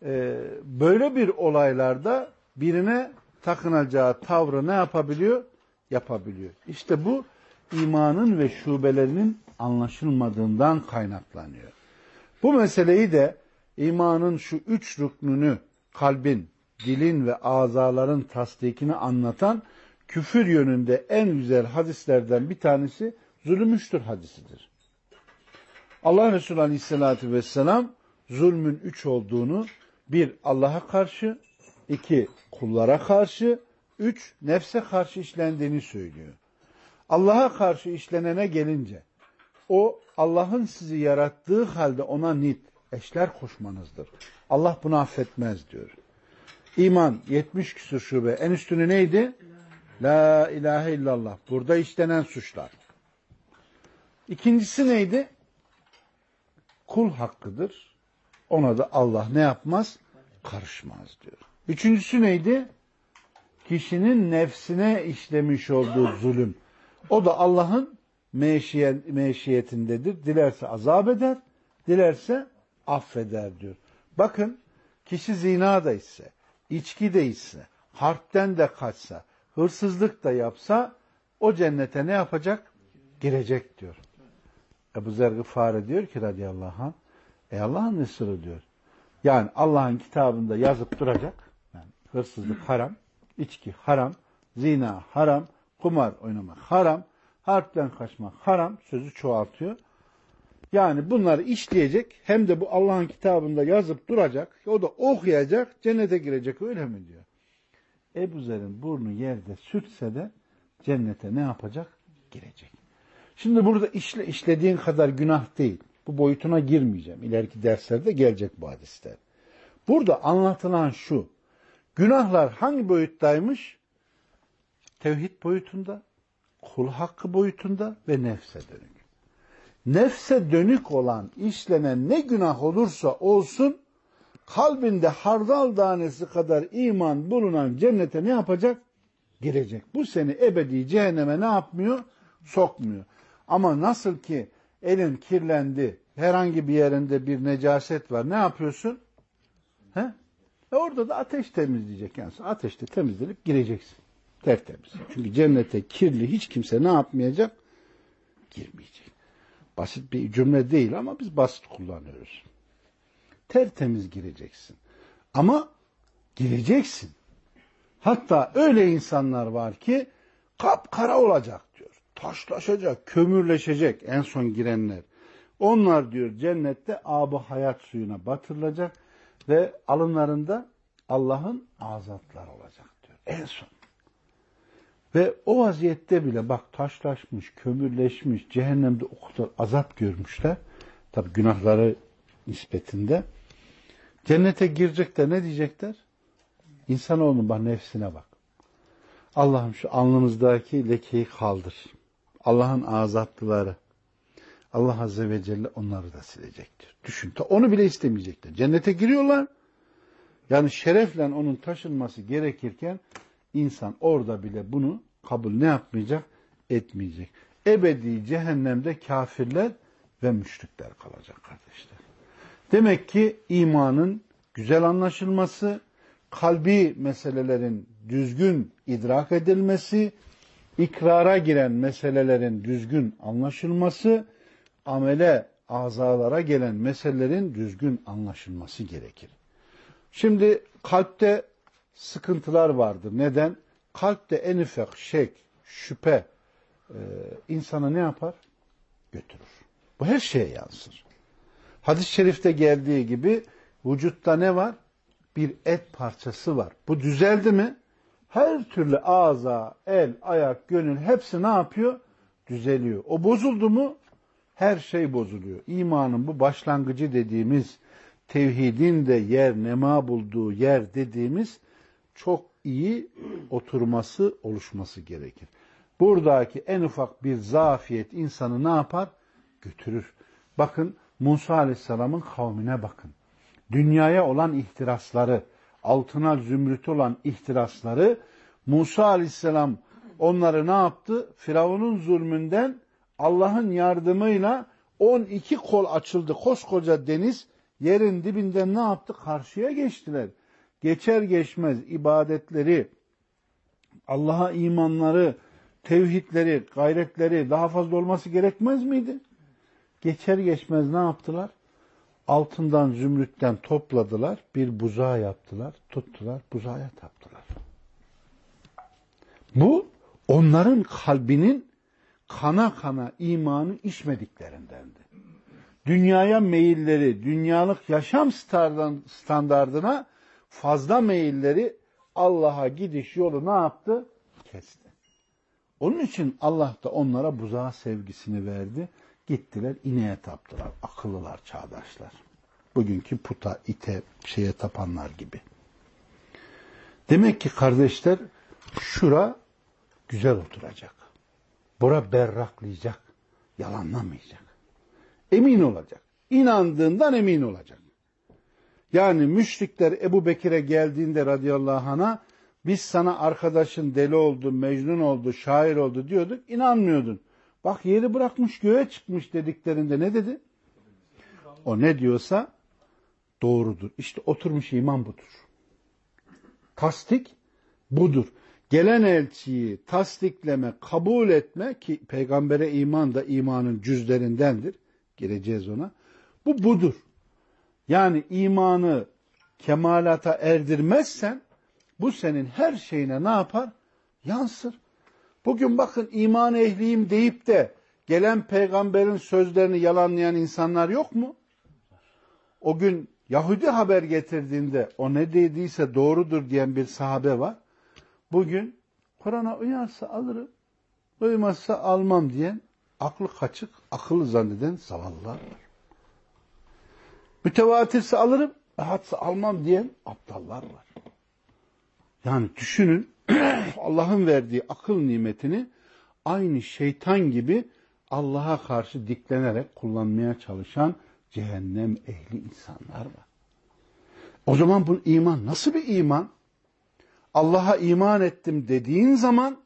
e, böyle bir olaylarda birine takınacağı tavrı ne yapabiliyor? Yapabiliyor. İşte bu imanın ve şubelerinin anlaşılmadığından kaynaklanıyor. Bu meseleyi de imanın şu üç rüknünü kalbin, dilin ve azaların tasdikini anlatan küfür yönünde en güzel hadislerden bir tanesi zulümüştür hadisidir. Allah Resulü Aleyhisselatü Vesselam zulmün üç olduğunu bir Allah'a karşı, iki kullara karşı, üç nefse karşı işlendiğini söylüyor. Allah'a karşı işlenene gelince o Allah'ın sizi yarattığı halde ona nit, eşler koşmanızdır. Allah bunu affetmez diyor. İman 70 küsur şube. En üstünü neydi? La ilahe illallah. Burada işlenen suçlar. İkincisi neydi? Kul hakkıdır. Ona da Allah ne yapmaz? Karışmaz diyor. Üçüncüsü neydi? Kişinin nefsine işlemiş olduğu zulüm. O da Allah'ın meşiyet, meşiyetindedir. Dilerse azap eder, dilerse affeder diyor. Bakın kişi zina da ise, içki de ise, harpten de kaçsa, hırsızlık da yapsa o cennete ne yapacak? Girecek diyor. Ebu Zer Fare diyor ki radıyallahu anh, ey Allah'ın Resulü diyor. Yani Allah'ın kitabında yazıp duracak. Yani hırsızlık haram, içki haram, zina haram, kumar oynamak haram, harpten kaçmak haram sözü çoğaltıyor. Yani bunları işleyecek hem de bu Allah'ın kitabında yazıp duracak. O da okuyacak, cennete girecek öyle mi diyor. Ebu Zer'in burnu yerde sürtse de cennete ne yapacak? Girecek. Şimdi burada işle, işlediğin kadar günah değil. Bu boyutuna girmeyeceğim. İleriki derslerde gelecek bu hadisler. Burada anlatılan şu. Günahlar hangi boyuttaymış? Tevhid boyutunda, kul hakkı boyutunda ve nefse dönük. Nefse dönük olan işlenen ne günah olursa olsun kalbinde hardal tanesi kadar iman bulunan cennete ne yapacak? Girecek. Bu seni ebedi cehenneme ne yapmıyor? Sokmuyor. Ama nasıl ki elin kirlendi, herhangi bir yerinde bir necaset var, ne yapıyorsun? He? E orada da ateş temizleyecek yani. Ateşte temizlenip gireceksin. Tertemiz. Çünkü cennete kirli hiç kimse ne yapmayacak? Girmeyecek. Basit bir cümle değil ama biz basit kullanıyoruz. Tertemiz gireceksin. Ama gireceksin. Hatta öyle insanlar var ki kapkara olacak. Taşlaşacak, kömürleşecek en son girenler. Onlar diyor cennette abı hayat suyuna batırılacak ve alınlarında Allah'ın azatları olacak diyor. En son. Ve o vaziyette bile bak taşlaşmış, kömürleşmiş, cehennemde o kadar azap görmüşler. Tabi günahları nispetinde. Cennete girecekler ne diyecekler? İnsanoğlunun bak nefsine bak. Allah'ım şu alnımızdaki lekeyi kaldır. Allah'ın azatlıları, Allah Azze ve Celle onları da silecektir. Düşün. Onu bile istemeyecekler. Cennete giriyorlar. Yani şerefle onun taşınması gerekirken insan orada bile bunu kabul ne yapmayacak? Etmeyecek. Ebedi cehennemde kafirler ve müşrikler kalacak kardeşler. Demek ki imanın güzel anlaşılması, kalbi meselelerin düzgün idrak edilmesi, ikrara giren meselelerin düzgün anlaşılması, amele, azalara gelen meselelerin düzgün anlaşılması gerekir. Şimdi kalpte sıkıntılar vardır. Neden? Kalpte en ufak şek, şüphe e, insanı ne yapar? Götürür. Bu her şeye yansır. Hadis-i şerifte geldiği gibi vücutta ne var? Bir et parçası var. Bu düzeldi mi? Her türlü ağza, el, ayak, gönül hepsi ne yapıyor? Düzeliyor. O bozuldu mu? Her şey bozuluyor. İmanın bu başlangıcı dediğimiz tevhidin de yer nema bulduğu yer dediğimiz çok iyi oturması, oluşması gerekir. Buradaki en ufak bir zafiyet insanı ne yapar? Götürür. Bakın Musa Aleyhisselam'ın kavmine bakın. Dünyaya olan ihtirasları, altına zümrüt olan ihtirasları Musa Aleyhisselam onları ne yaptı? Firavun'un zulmünden Allah'ın yardımıyla 12 kol açıldı. Koskoca deniz yerin dibinden ne yaptı? Karşıya geçtiler. Geçer geçmez ibadetleri, Allah'a imanları, tevhidleri, gayretleri daha fazla olması gerekmez miydi? Geçer geçmez ne yaptılar? Altından zümrütten topladılar, bir buzağı yaptılar, tuttular, buzağa taptılar. Bu onların kalbinin kana kana imanı içmediklerindendi. Dünyaya meyilleri, dünyalık yaşam standardına fazla meyilleri Allah'a gidiş yolu ne yaptı? Kesti. Onun için Allah da onlara buzağı sevgisini verdi. Gittiler ineğe taptılar. Akıllılar, çağdaşlar. Bugünkü puta, ite, şeye tapanlar gibi. Demek ki kardeşler şura güzel oturacak. Bura berraklayacak. Yalanlamayacak. Emin olacak. İnandığından emin olacak. Yani müşrikler Ebu Bekir'e geldiğinde radıyallahu anh'a biz sana arkadaşın deli oldu, mecnun oldu, şair oldu diyorduk. inanmıyordun. Bak yeri bırakmış göğe çıkmış dediklerinde ne dedi? O ne diyorsa doğrudur. İşte oturmuş iman budur. Tasdik budur. Gelen elçiyi tasdikleme, kabul etme ki peygambere iman da imanın cüzlerindendir. Gireceğiz ona. Bu budur. Yani imanı kemalata erdirmezsen bu senin her şeyine ne yapar? Yansır. Bugün bakın iman ehliyim deyip de gelen peygamberin sözlerini yalanlayan insanlar yok mu? O gün Yahudi haber getirdiğinde o ne dediyse doğrudur diyen bir sahabe var. Bugün Kur'an'a uyarsa alırım, uymazsa almam diyen aklı kaçık, akıllı zanneden zavallılar var. Mütevatirse alırım, rahatsa almam diyen aptallar var. Yani düşünün Allah'ın verdiği akıl nimetini aynı şeytan gibi Allah'a karşı diklenerek kullanmaya çalışan cehennem ehli insanlar var. O zaman bu iman nasıl bir iman? Allah'a iman ettim dediğin zaman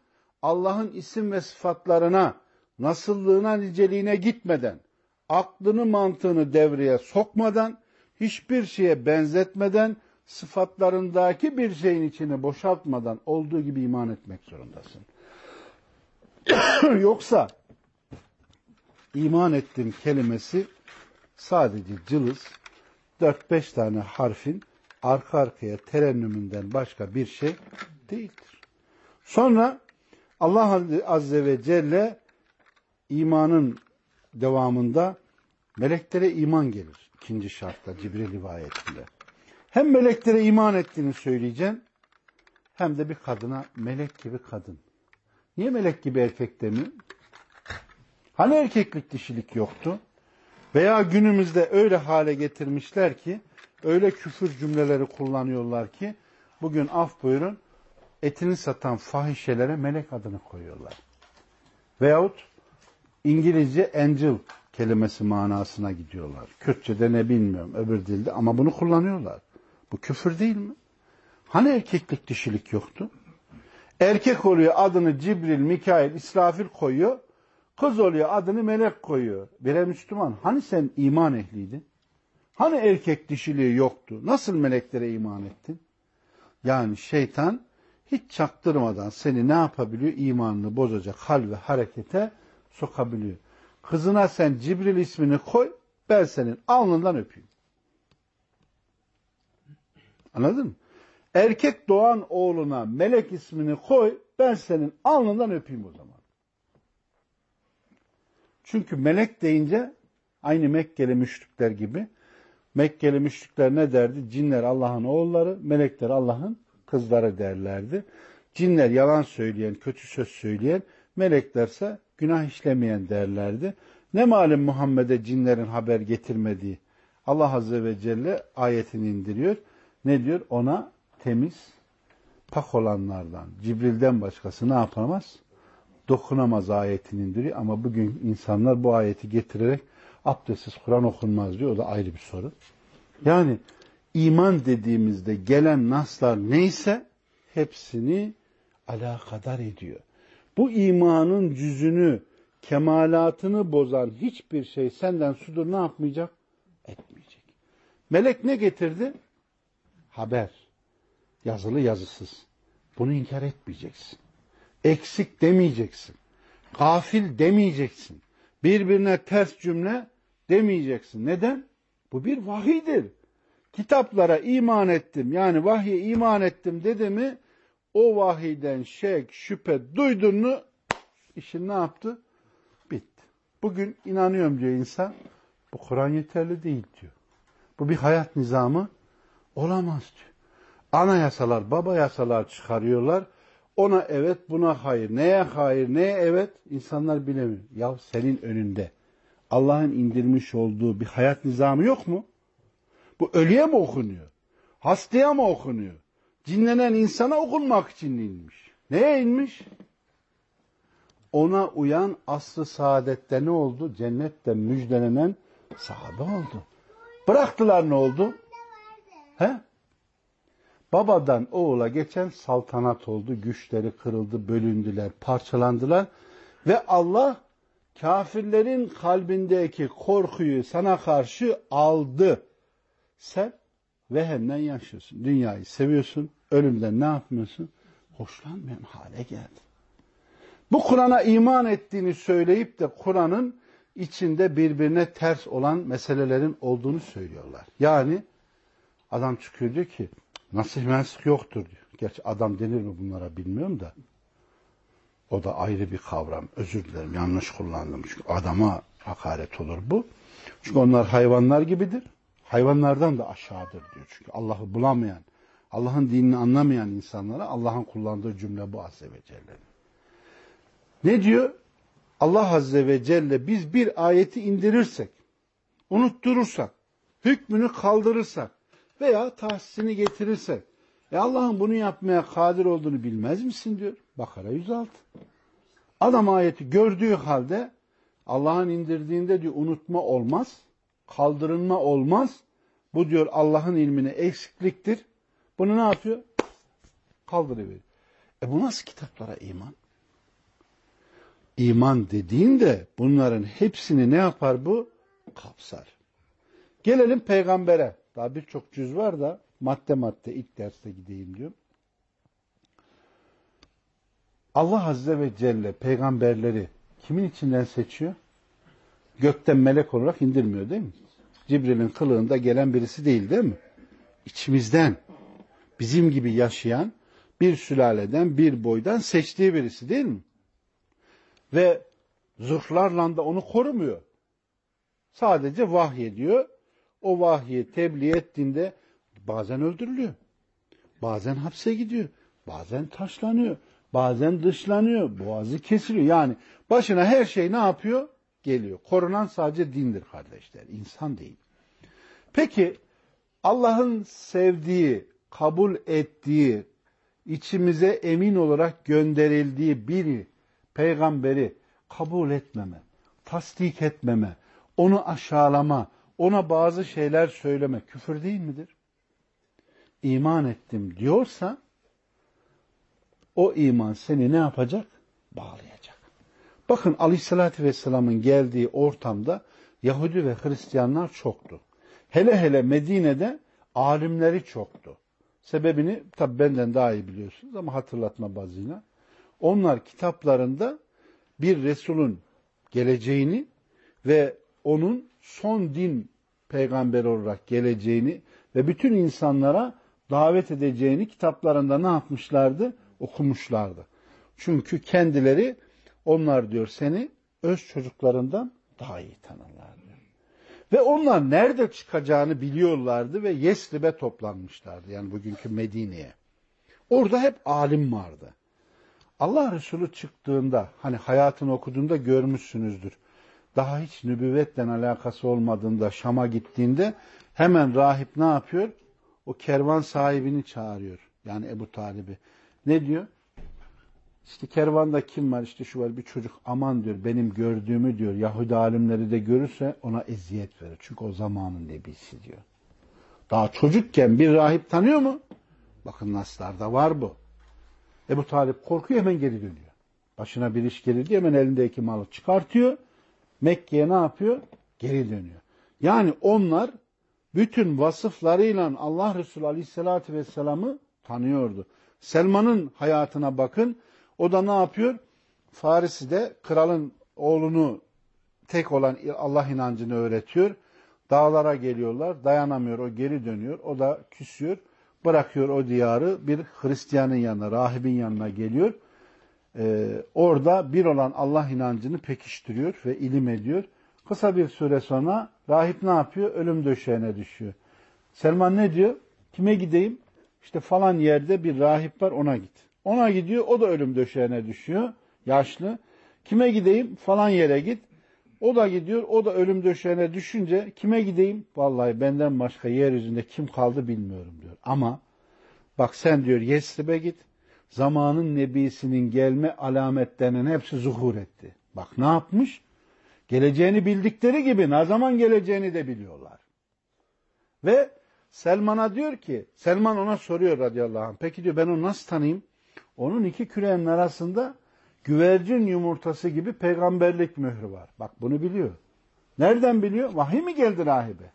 Allah'ın isim ve sıfatlarına, nasıllığına, niceliğine gitmeden, aklını mantığını devreye sokmadan, hiçbir şeye benzetmeden, sıfatlarındaki bir şeyin içine boşaltmadan olduğu gibi iman etmek zorundasın. Yoksa iman ettim kelimesi sadece cılız 4-5 tane harfin arka arkaya terennümünden başka bir şey değildir. Sonra Allah Azze ve Celle imanın devamında meleklere iman gelir. İkinci şartta Cibril rivayetinde. Hem meleklere iman ettiğini söyleyeceğim hem de bir kadına melek gibi kadın. Niye melek gibi erkek demiyor? Hani erkeklik dişilik yoktu? Veya günümüzde öyle hale getirmişler ki öyle küfür cümleleri kullanıyorlar ki bugün af buyurun etini satan fahişelere melek adını koyuyorlar. Veyahut İngilizce angel kelimesi manasına gidiyorlar. Kürtçe'de ne bilmiyorum öbür dilde ama bunu kullanıyorlar. Bu küfür değil mi? Hani erkeklik dişilik yoktu? Erkek oluyor adını Cibril, Mikail, İsrafil koyuyor. Kız oluyor adını melek koyuyor. Birer Müslüman. Hani sen iman ehliydin? Hani erkek dişiliği yoktu? Nasıl meleklere iman ettin? Yani şeytan hiç çaktırmadan seni ne yapabiliyor? İmanını bozacak hal ve harekete sokabiliyor. Kızına sen Cibril ismini koy, ben senin alnından öpeyim. Anladın mı? Erkek doğan oğluna melek ismini koy, ben senin alnından öpeyim o zaman. Çünkü melek deyince aynı Mekkeli müşrikler gibi Mekkeli müşrikler ne derdi? Cinler Allah'ın oğulları, melekler Allah'ın kızları derlerdi. Cinler yalan söyleyen, kötü söz söyleyen, meleklerse günah işlemeyen derlerdi. Ne malum Muhammed'e cinlerin haber getirmediği Allah Azze ve Celle ayetini indiriyor. Ne diyor? Ona temiz, pak olanlardan, Cibril'den başkası ne yapamaz? Dokunamaz ayetini indiriyor. Ama bugün insanlar bu ayeti getirerek abdestsiz Kur'an okunmaz diyor. O da ayrı bir soru. Yani iman dediğimizde gelen naslar neyse hepsini alakadar ediyor. Bu imanın cüzünü, kemalatını bozan hiçbir şey senden sudur ne yapmayacak? Etmeyecek. Melek ne getirdi? Haber. Yazılı yazısız. Bunu inkar etmeyeceksin. Eksik demeyeceksin. Gafil demeyeceksin. Birbirine ters cümle demeyeceksin. Neden? Bu bir vahidir. Kitaplara iman ettim yani vahye iman ettim dedi mi o vahiden şek, şüphe duydun mu işin ne yaptı? Bitti. Bugün inanıyorum diyor insan. Bu Kur'an yeterli değil diyor. Bu bir hayat nizamı olamaz diyor. Anayasalar, baba yasalar çıkarıyorlar. Ona evet, buna hayır. Neye hayır, neye evet? İnsanlar bilemiyor. Ya senin önünde Allah'ın indirmiş olduğu bir hayat nizamı yok mu? Bu ölüye mi okunuyor? Hastaya mı okunuyor? Cinlenen insana okunmak için inmiş. Neye inmiş? Ona uyan aslı saadette ne oldu? Cennette müjdelenen sahabe oldu. Bıraktılar ne oldu? He? Babadan oğula geçen saltanat oldu. Güçleri kırıldı, bölündüler, parçalandılar. Ve Allah kafirlerin kalbindeki korkuyu sana karşı aldı. Sen vehemden yaşıyorsun. Dünyayı seviyorsun. Ölümden ne yapmıyorsun? Hoşlanmayan hale geldin. Bu Kur'an'a iman ettiğini söyleyip de Kur'an'ın içinde birbirine ters olan meselelerin olduğunu söylüyorlar. Yani adam çıkıyor diyor ki nasih mensik yoktur diyor. Gerçi adam denir mi bunlara bilmiyorum da. O da ayrı bir kavram. Özür dilerim yanlış kullandım. Çünkü adama hakaret olur bu. Çünkü onlar hayvanlar gibidir. Hayvanlardan da aşağıdır diyor. Çünkü Allah'ı bulamayan, Allah'ın dinini anlamayan insanlara Allah'ın kullandığı cümle bu Azze ve Celle'nin. Ne diyor? Allah Azze ve Celle biz bir ayeti indirirsek, unutturursak, hükmünü kaldırırsak veya tahsisini getirirsek, e Allah'ın bunu yapmaya kadir olduğunu bilmez misin diyor. Bakara 106. Adam ayeti gördüğü halde Allah'ın indirdiğinde diyor unutma olmaz, kaldırılma olmaz. Bu diyor Allah'ın ilmine eksikliktir. Bunu ne yapıyor? Kaldırıveriyor. E bu nasıl kitaplara iman? İman dediğinde bunların hepsini ne yapar bu? Kapsar. Gelelim peygambere. Daha birçok cüz var da madde madde ilk derste gideyim diyor. Allah Azze ve Celle peygamberleri kimin içinden seçiyor? Gökten melek olarak indirmiyor değil mi? Cibril'in kılığında gelen birisi değil değil mi? İçimizden bizim gibi yaşayan bir sülaleden bir boydan seçtiği birisi değil mi? Ve zırhlarla da onu korumuyor. Sadece vahyediyor. O vahyi tebliğ ettiğinde bazen öldürülüyor. Bazen hapse gidiyor. Bazen taşlanıyor. Bazen dışlanıyor. Boğazı kesiliyor. Yani başına her şey ne yapıyor? Geliyor. Korunan sadece dindir kardeşler. insan değil. Peki Allah'ın sevdiği, kabul ettiği, içimize emin olarak gönderildiği biri, peygamberi kabul etmeme, tasdik etmeme, onu aşağılama, ona bazı şeyler söyleme küfür değil midir? İman ettim diyorsa o iman seni ne yapacak? Bağlayacak. Bakın Aleyhisselatü Vesselam'ın geldiği ortamda Yahudi ve Hristiyanlar çoktu. Hele hele Medine'de alimleri çoktu. Sebebini tabi benden daha iyi biliyorsunuz ama hatırlatma bazıyla. Onlar kitaplarında bir Resul'ün geleceğini ve onun son din peygamber olarak geleceğini ve bütün insanlara davet edeceğini kitaplarında ne yapmışlardı? Okumuşlardı. Çünkü kendileri onlar diyor seni öz çocuklarından daha iyi tanırlar diyor. Ve onlar nerede çıkacağını biliyorlardı ve Yesrib'e toplanmışlardı. Yani bugünkü Medine'ye. Orada hep alim vardı. Allah Resulü çıktığında hani hayatını okuduğunda görmüşsünüzdür. Daha hiç nübüvvetle alakası olmadığında Şam'a gittiğinde hemen rahip ne yapıyor? O kervan sahibini çağırıyor. Yani Ebu Talib'i. Ne diyor? İşte kervanda kim var? İşte şu var bir çocuk. Aman diyor benim gördüğümü diyor. Yahudi alimleri de görürse ona eziyet verir. Çünkü o zamanın nebisi diyor. Daha çocukken bir rahip tanıyor mu? Bakın naslarda var bu. Ebu Talip korkuyor hemen geri dönüyor. Başına bir iş gelir diye hemen elindeki malı çıkartıyor. Mekke'ye ne yapıyor? Geri dönüyor. Yani onlar bütün vasıflarıyla Allah Resulü Aleyhisselatü Vesselam'ı tanıyordu. Selman'ın hayatına bakın. O da ne yapıyor? Farisi'de kralın oğlunu tek olan Allah inancını öğretiyor. Dağlara geliyorlar. Dayanamıyor. O geri dönüyor. O da küsüyor. Bırakıyor o diyarı. Bir Hristiyanın yanına, rahibin yanına geliyor. Ee, orada bir olan Allah inancını pekiştiriyor ve ilim ediyor. Kısa bir süre sonra rahip ne yapıyor? Ölüm döşeğine düşüyor. Selman ne diyor? Kime gideyim? İşte falan yerde bir rahip var ona git. Ona gidiyor o da ölüm döşeğine düşüyor. Yaşlı. Kime gideyim? Falan yere git. O da gidiyor o da ölüm döşeğine düşünce kime gideyim? Vallahi benden başka yeryüzünde kim kaldı bilmiyorum diyor. Ama bak sen diyor Yesrib'e git. Zamanın nebisinin gelme alametlerinin hepsi zuhur etti. Bak ne yapmış? Geleceğini bildikleri gibi ne zaman geleceğini de biliyorlar. Ve Selman'a diyor ki, Selman ona soruyor radıyallahu anh. Peki diyor ben onu nasıl tanıyayım? Onun iki küreğinin arasında güvercin yumurtası gibi peygamberlik mührü var. Bak bunu biliyor. Nereden biliyor? Vahiy mi geldi rahibe?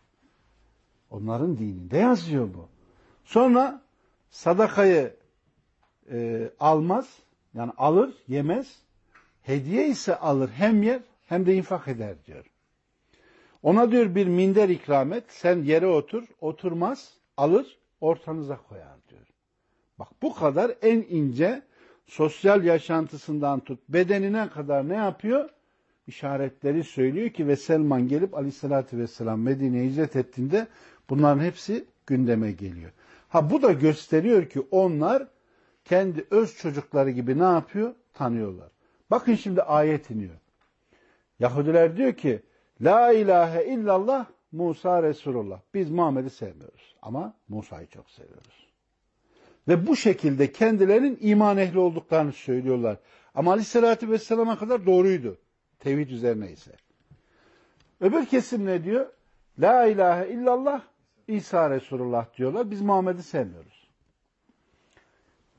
Onların dininde yazıyor bu. Sonra sadakayı e, almaz, yani alır, yemez. Hediye ise alır, hem yer hem de infak eder diyor. Ona diyor bir minder ikram et, sen yere otur, oturmaz, alır, ortanıza koyar diyor. Bak bu kadar en ince sosyal yaşantısından tut bedenine kadar ne yapıyor? İşaretleri söylüyor ki ve Selman gelip aleyhissalatü vesselam Medine'ye hicret ettiğinde bunların hepsi gündeme geliyor. Ha bu da gösteriyor ki onlar kendi öz çocukları gibi ne yapıyor? Tanıyorlar. Bakın şimdi ayet iniyor. Yahudiler diyor ki La ilahe illallah Musa Resulullah. Biz Muhammed'i sevmiyoruz ama Musa'yı çok seviyoruz. Ve bu şekilde kendilerinin iman ehli olduklarını söylüyorlar. Ama aleyhissalatü vesselama kadar doğruydu. Tevhid üzerine ise. Öbür kesim ne diyor? La ilahe illallah İsa Resulullah diyorlar. Biz Muhammed'i sevmiyoruz.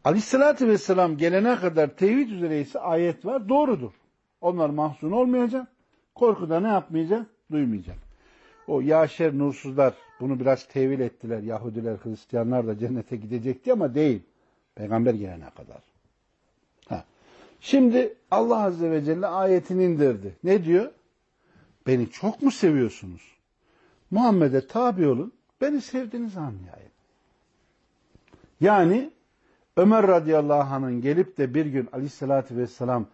Aleyhissalatü vesselam gelene kadar tevhid üzere ise ayet var. Doğrudur. Onlar mahzun olmayacak. Korkuda ne yapmayacak? Duymayacak. O yaşer nursuzlar bunu biraz tevil ettiler. Yahudiler, Hristiyanlar da cennete gidecekti ama değil. Peygamber gelene kadar. Ha. Şimdi Allah Azze ve Celle ayetini indirdi. Ne diyor? Beni çok mu seviyorsunuz? Muhammed'e tabi olun. Beni sevdiğinizi anlayayım. Yani Ömer radıyallahu anh'ın gelip de bir gün aleyhissalatü vesselam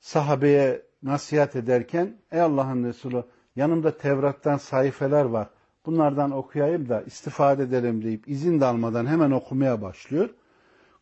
sahabeye nasihat ederken ey Allah'ın Resulü yanımda Tevrat'tan sayfeler var. Bunlardan okuyayım da istifade edelim deyip izin de almadan hemen okumaya başlıyor.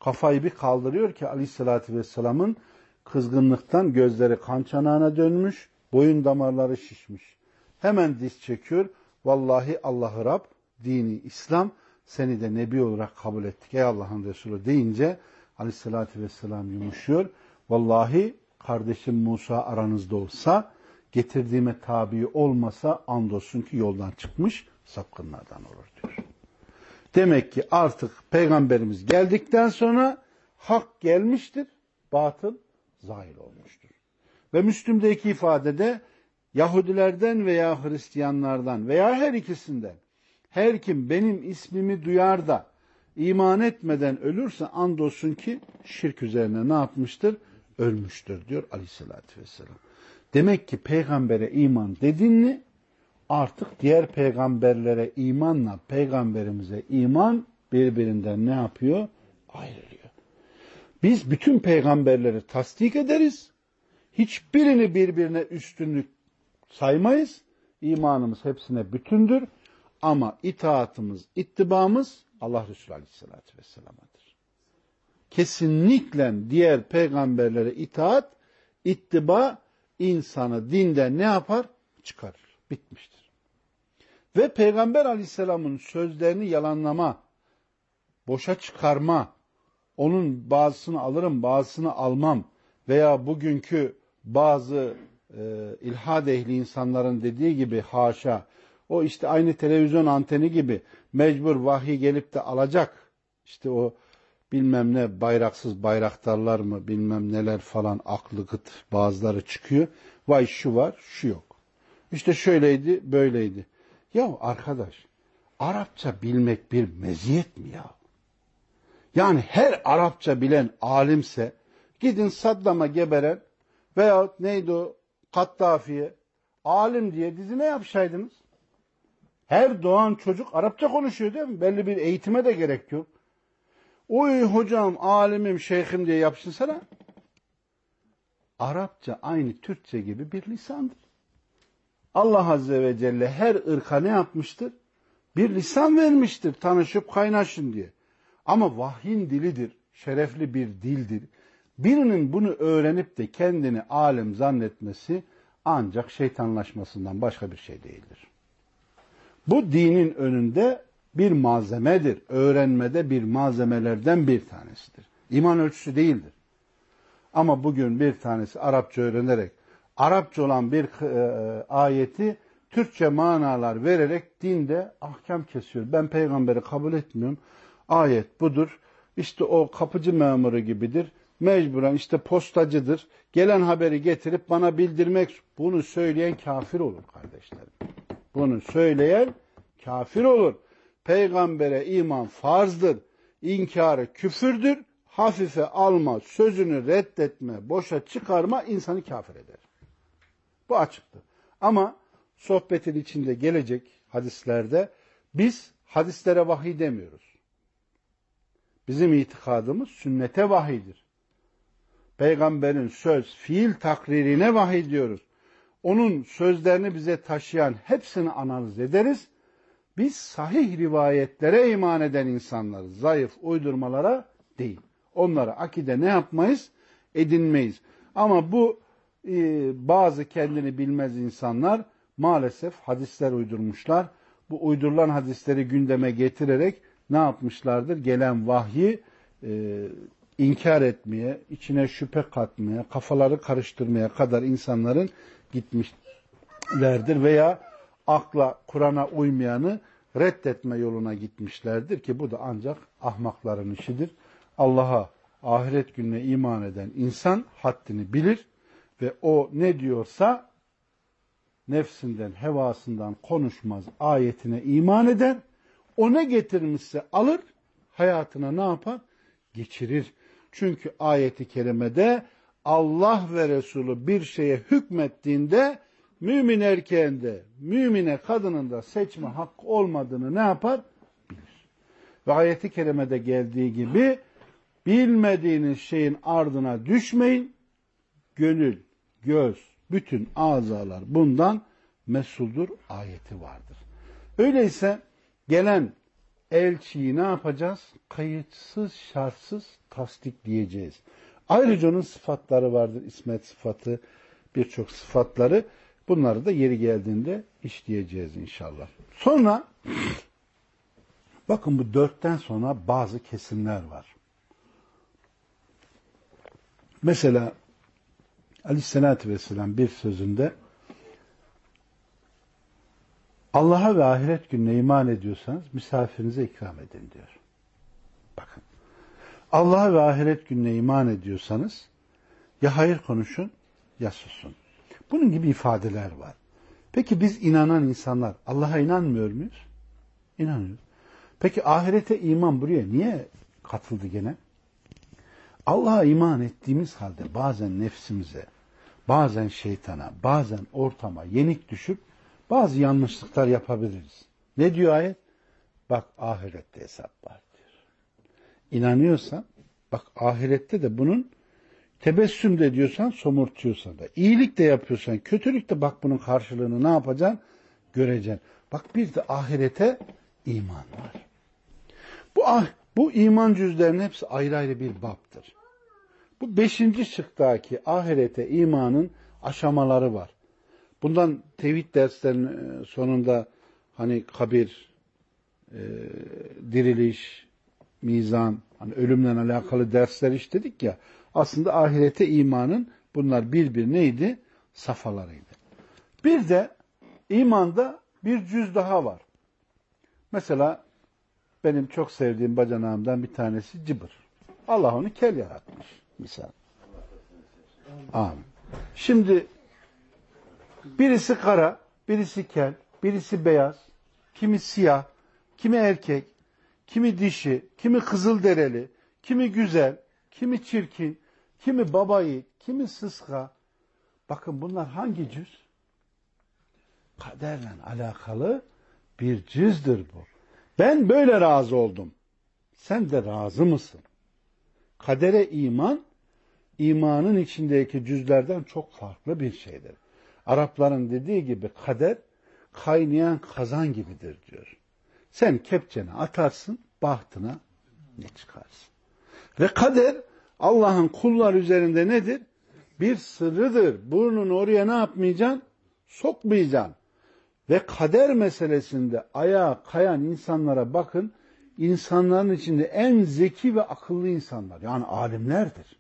Kafayı bir kaldırıyor ki aleyhissalatü vesselamın kızgınlıktan gözleri kan çanağına dönmüş, boyun damarları şişmiş. Hemen diz çekiyor. Vallahi Allah'ı Rab, dini İslam, seni de Nebi olarak kabul ettik ey Allah'ın Resulü deyince aleyhissalatü vesselam yumuşuyor. Vallahi kardeşim Musa aranızda olsa getirdiğime tabi olmasa andolsun ki yoldan çıkmış sapkınlardan olur diyor. Demek ki artık peygamberimiz geldikten sonra hak gelmiştir, batıl zahil olmuştur. Ve Müslüm'deki ifadede Yahudilerden veya Hristiyanlardan veya her ikisinden her kim benim ismimi duyar da iman etmeden ölürse andolsun ki şirk üzerine ne yapmıştır? Ölmüştür diyor aleyhissalatü vesselam. Demek ki peygambere iman dedin mi artık diğer peygamberlere imanla peygamberimize iman birbirinden ne yapıyor? Ayrılıyor. Biz bütün peygamberleri tasdik ederiz. Hiçbirini birbirine üstünlük saymayız. İmanımız hepsine bütündür. Ama itaatımız, ittibamız Allah Resulü Aleyhisselatü Vesselam'adır. Kesinlikle diğer peygamberlere itaat, ittiba insanı dinden ne yapar? Çıkarır. Bitmiştir. Ve Peygamber Aleyhisselam'ın sözlerini yalanlama, boşa çıkarma, onun bazısını alırım, bazısını almam veya bugünkü bazı e, ilhad ehli insanların dediği gibi haşa, o işte aynı televizyon anteni gibi mecbur vahiy gelip de alacak. İşte o bilmem ne bayraksız bayraktarlar mı bilmem neler falan aklı gıt bazıları çıkıyor. Vay şu var şu yok. İşte şöyleydi böyleydi. Ya arkadaş Arapça bilmek bir meziyet mi ya? Yani her Arapça bilen alimse gidin Saddam'a geberen veyahut neydi o Kattafi'ye alim diye dizine yapsaydınız. Her doğan çocuk Arapça konuşuyor değil mi? Belli bir eğitime de gerek yok. Uy hocam, alimim, şeyhim diye yapsın sana. Arapça aynı Türkçe gibi bir lisandır. Allah Azze ve Celle her ırka ne yapmıştır? Bir lisan vermiştir tanışıp kaynaşın diye. Ama vahyin dilidir, şerefli bir dildir. Birinin bunu öğrenip de kendini alim zannetmesi ancak şeytanlaşmasından başka bir şey değildir. Bu dinin önünde bir malzemedir. Öğrenmede bir malzemelerden bir tanesidir. İman ölçüsü değildir. Ama bugün bir tanesi Arapça öğrenerek Arapça olan bir e, ayeti Türkçe manalar vererek dinde ahkam kesiyor. Ben peygamberi kabul etmiyorum. Ayet budur. İşte o kapıcı memuru gibidir. Mecburen işte postacıdır. Gelen haberi getirip bana bildirmek. Bunu söyleyen kafir olur kardeşlerim. Bunu söyleyen kafir olur. Peygambere iman farzdır. İnkarı küfürdür. Hafife alma, sözünü reddetme, boşa çıkarma insanı kafir eder. Bu açıktır. Ama sohbetin içinde gelecek hadislerde biz hadislere vahiy demiyoruz. Bizim itikadımız sünnete vahidir. Peygamberin söz, fiil takririne vahiy diyoruz. Onun sözlerini bize taşıyan hepsini analiz ederiz. Biz sahih rivayetlere iman eden insanlarız. Zayıf uydurmalara değil. Onlara akide ne yapmayız? Edinmeyiz. Ama bu e, bazı kendini bilmez insanlar maalesef hadisler uydurmuşlar. Bu uydurulan hadisleri gündeme getirerek ne yapmışlardır? Gelen vahyi e, inkar etmeye, içine şüphe katmaya, kafaları karıştırmaya kadar insanların gitmişlerdir veya akla, Kur'an'a uymayanı reddetme yoluna gitmişlerdir ki bu da ancak ahmakların işidir. Allah'a, ahiret gününe iman eden insan haddini bilir ve o ne diyorsa nefsinden, hevasından konuşmaz, ayetine iman eder. O ne getirmişse alır, hayatına ne yapar? Geçirir. Çünkü ayeti kerimede Allah ve Resulü bir şeye hükmettiğinde mümin erkeğinde, mümine kadının da seçme hakkı olmadığını ne yapar? Bilir. Ve ayeti kerimede geldiği gibi bilmediğiniz şeyin ardına düşmeyin. Gönül, göz, bütün azalar bundan mesuldur ayeti vardır. Öyleyse gelen elçiyi ne yapacağız? Kayıtsız, şartsız tasdikleyeceğiz. Ayrıca onun sıfatları vardır. İsmet sıfatı, birçok sıfatları. Bunları da yeri geldiğinde işleyeceğiz inşallah. Sonra bakın bu dörtten sonra bazı kesimler var. Mesela Aleyhisselatü Vesselam bir sözünde Allah'a ve ahiret gününe iman ediyorsanız misafirinize ikram edin diyor. Bakın. Allah'a ve ahiret gününe iman ediyorsanız ya hayır konuşun ya susun. Bunun gibi ifadeler var. Peki biz inanan insanlar Allah'a inanmıyor muyuz? İnanıyoruz. Peki ahirete iman buraya niye katıldı gene? Allah'a iman ettiğimiz halde bazen nefsimize, bazen şeytana, bazen ortama yenik düşüp bazı yanlışlıklar yapabiliriz. Ne diyor ayet? Bak ahirette hesap var. İnanıyorsan bak ahirette de bunun tebessüm de diyorsan somurtuyorsan da iyilik de yapıyorsan kötülük de bak bunun karşılığını ne yapacaksın? Göreceksin. Bak bir de ahirete iman var. Bu, ah, bu iman cüzlerinin hepsi ayrı ayrı bir baptır. Bu beşinci şıktaki ahirete imanın aşamaları var. Bundan tevhid derslerinin e, sonunda hani kabir, e, diriliş, mizan, hani ölümle alakalı dersler işledik ya. Aslında ahirete imanın bunlar bir bir neydi? Safalarıydı. Bir de imanda bir cüz daha var. Mesela benim çok sevdiğim bacanağımdan bir tanesi cıbır. Allah onu kel yaratmış misal. Amin. Şimdi birisi kara, birisi kel, birisi beyaz, kimi siyah, kimi erkek, kimi dişi, kimi kızıl dereli, kimi güzel, kimi çirkin, kimi babayı, kimi sıska. Bakın bunlar hangi cüz? Kaderle alakalı bir cüzdür bu. Ben böyle razı oldum. Sen de razı mısın? Kadere iman, imanın içindeki cüzlerden çok farklı bir şeydir. Arapların dediği gibi kader kaynayan kazan gibidir diyor. Sen kepçeni atarsın, bahtına ne çıkarsın? Ve kader Allah'ın kullar üzerinde nedir? Bir sırrıdır. Burnunu oraya ne yapmayacaksın? Sokmayacaksın. Ve kader meselesinde ayağa kayan insanlara bakın, insanların içinde en zeki ve akıllı insanlar, yani alimlerdir.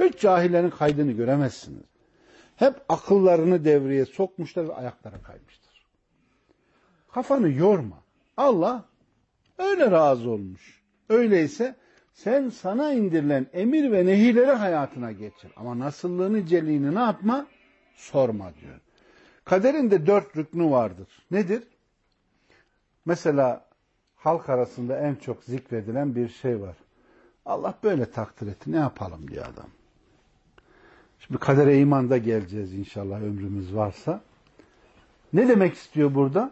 Hiç cahillerin kaydını göremezsiniz. Hep akıllarını devreye sokmuşlar ve ayaklara kaymıştır. Kafanı yorma. Allah öyle razı olmuş. Öyleyse sen sana indirilen emir ve nehileri hayatına geçir. Ama nasıllığını, celiğini ne yapma? Sorma diyor. Kaderin de dört rüknü vardır. Nedir? Mesela halk arasında en çok zikredilen bir şey var. Allah böyle takdir etti. Ne yapalım diye adam. Şimdi kadere imanda geleceğiz inşallah ömrümüz varsa. Ne demek istiyor burada?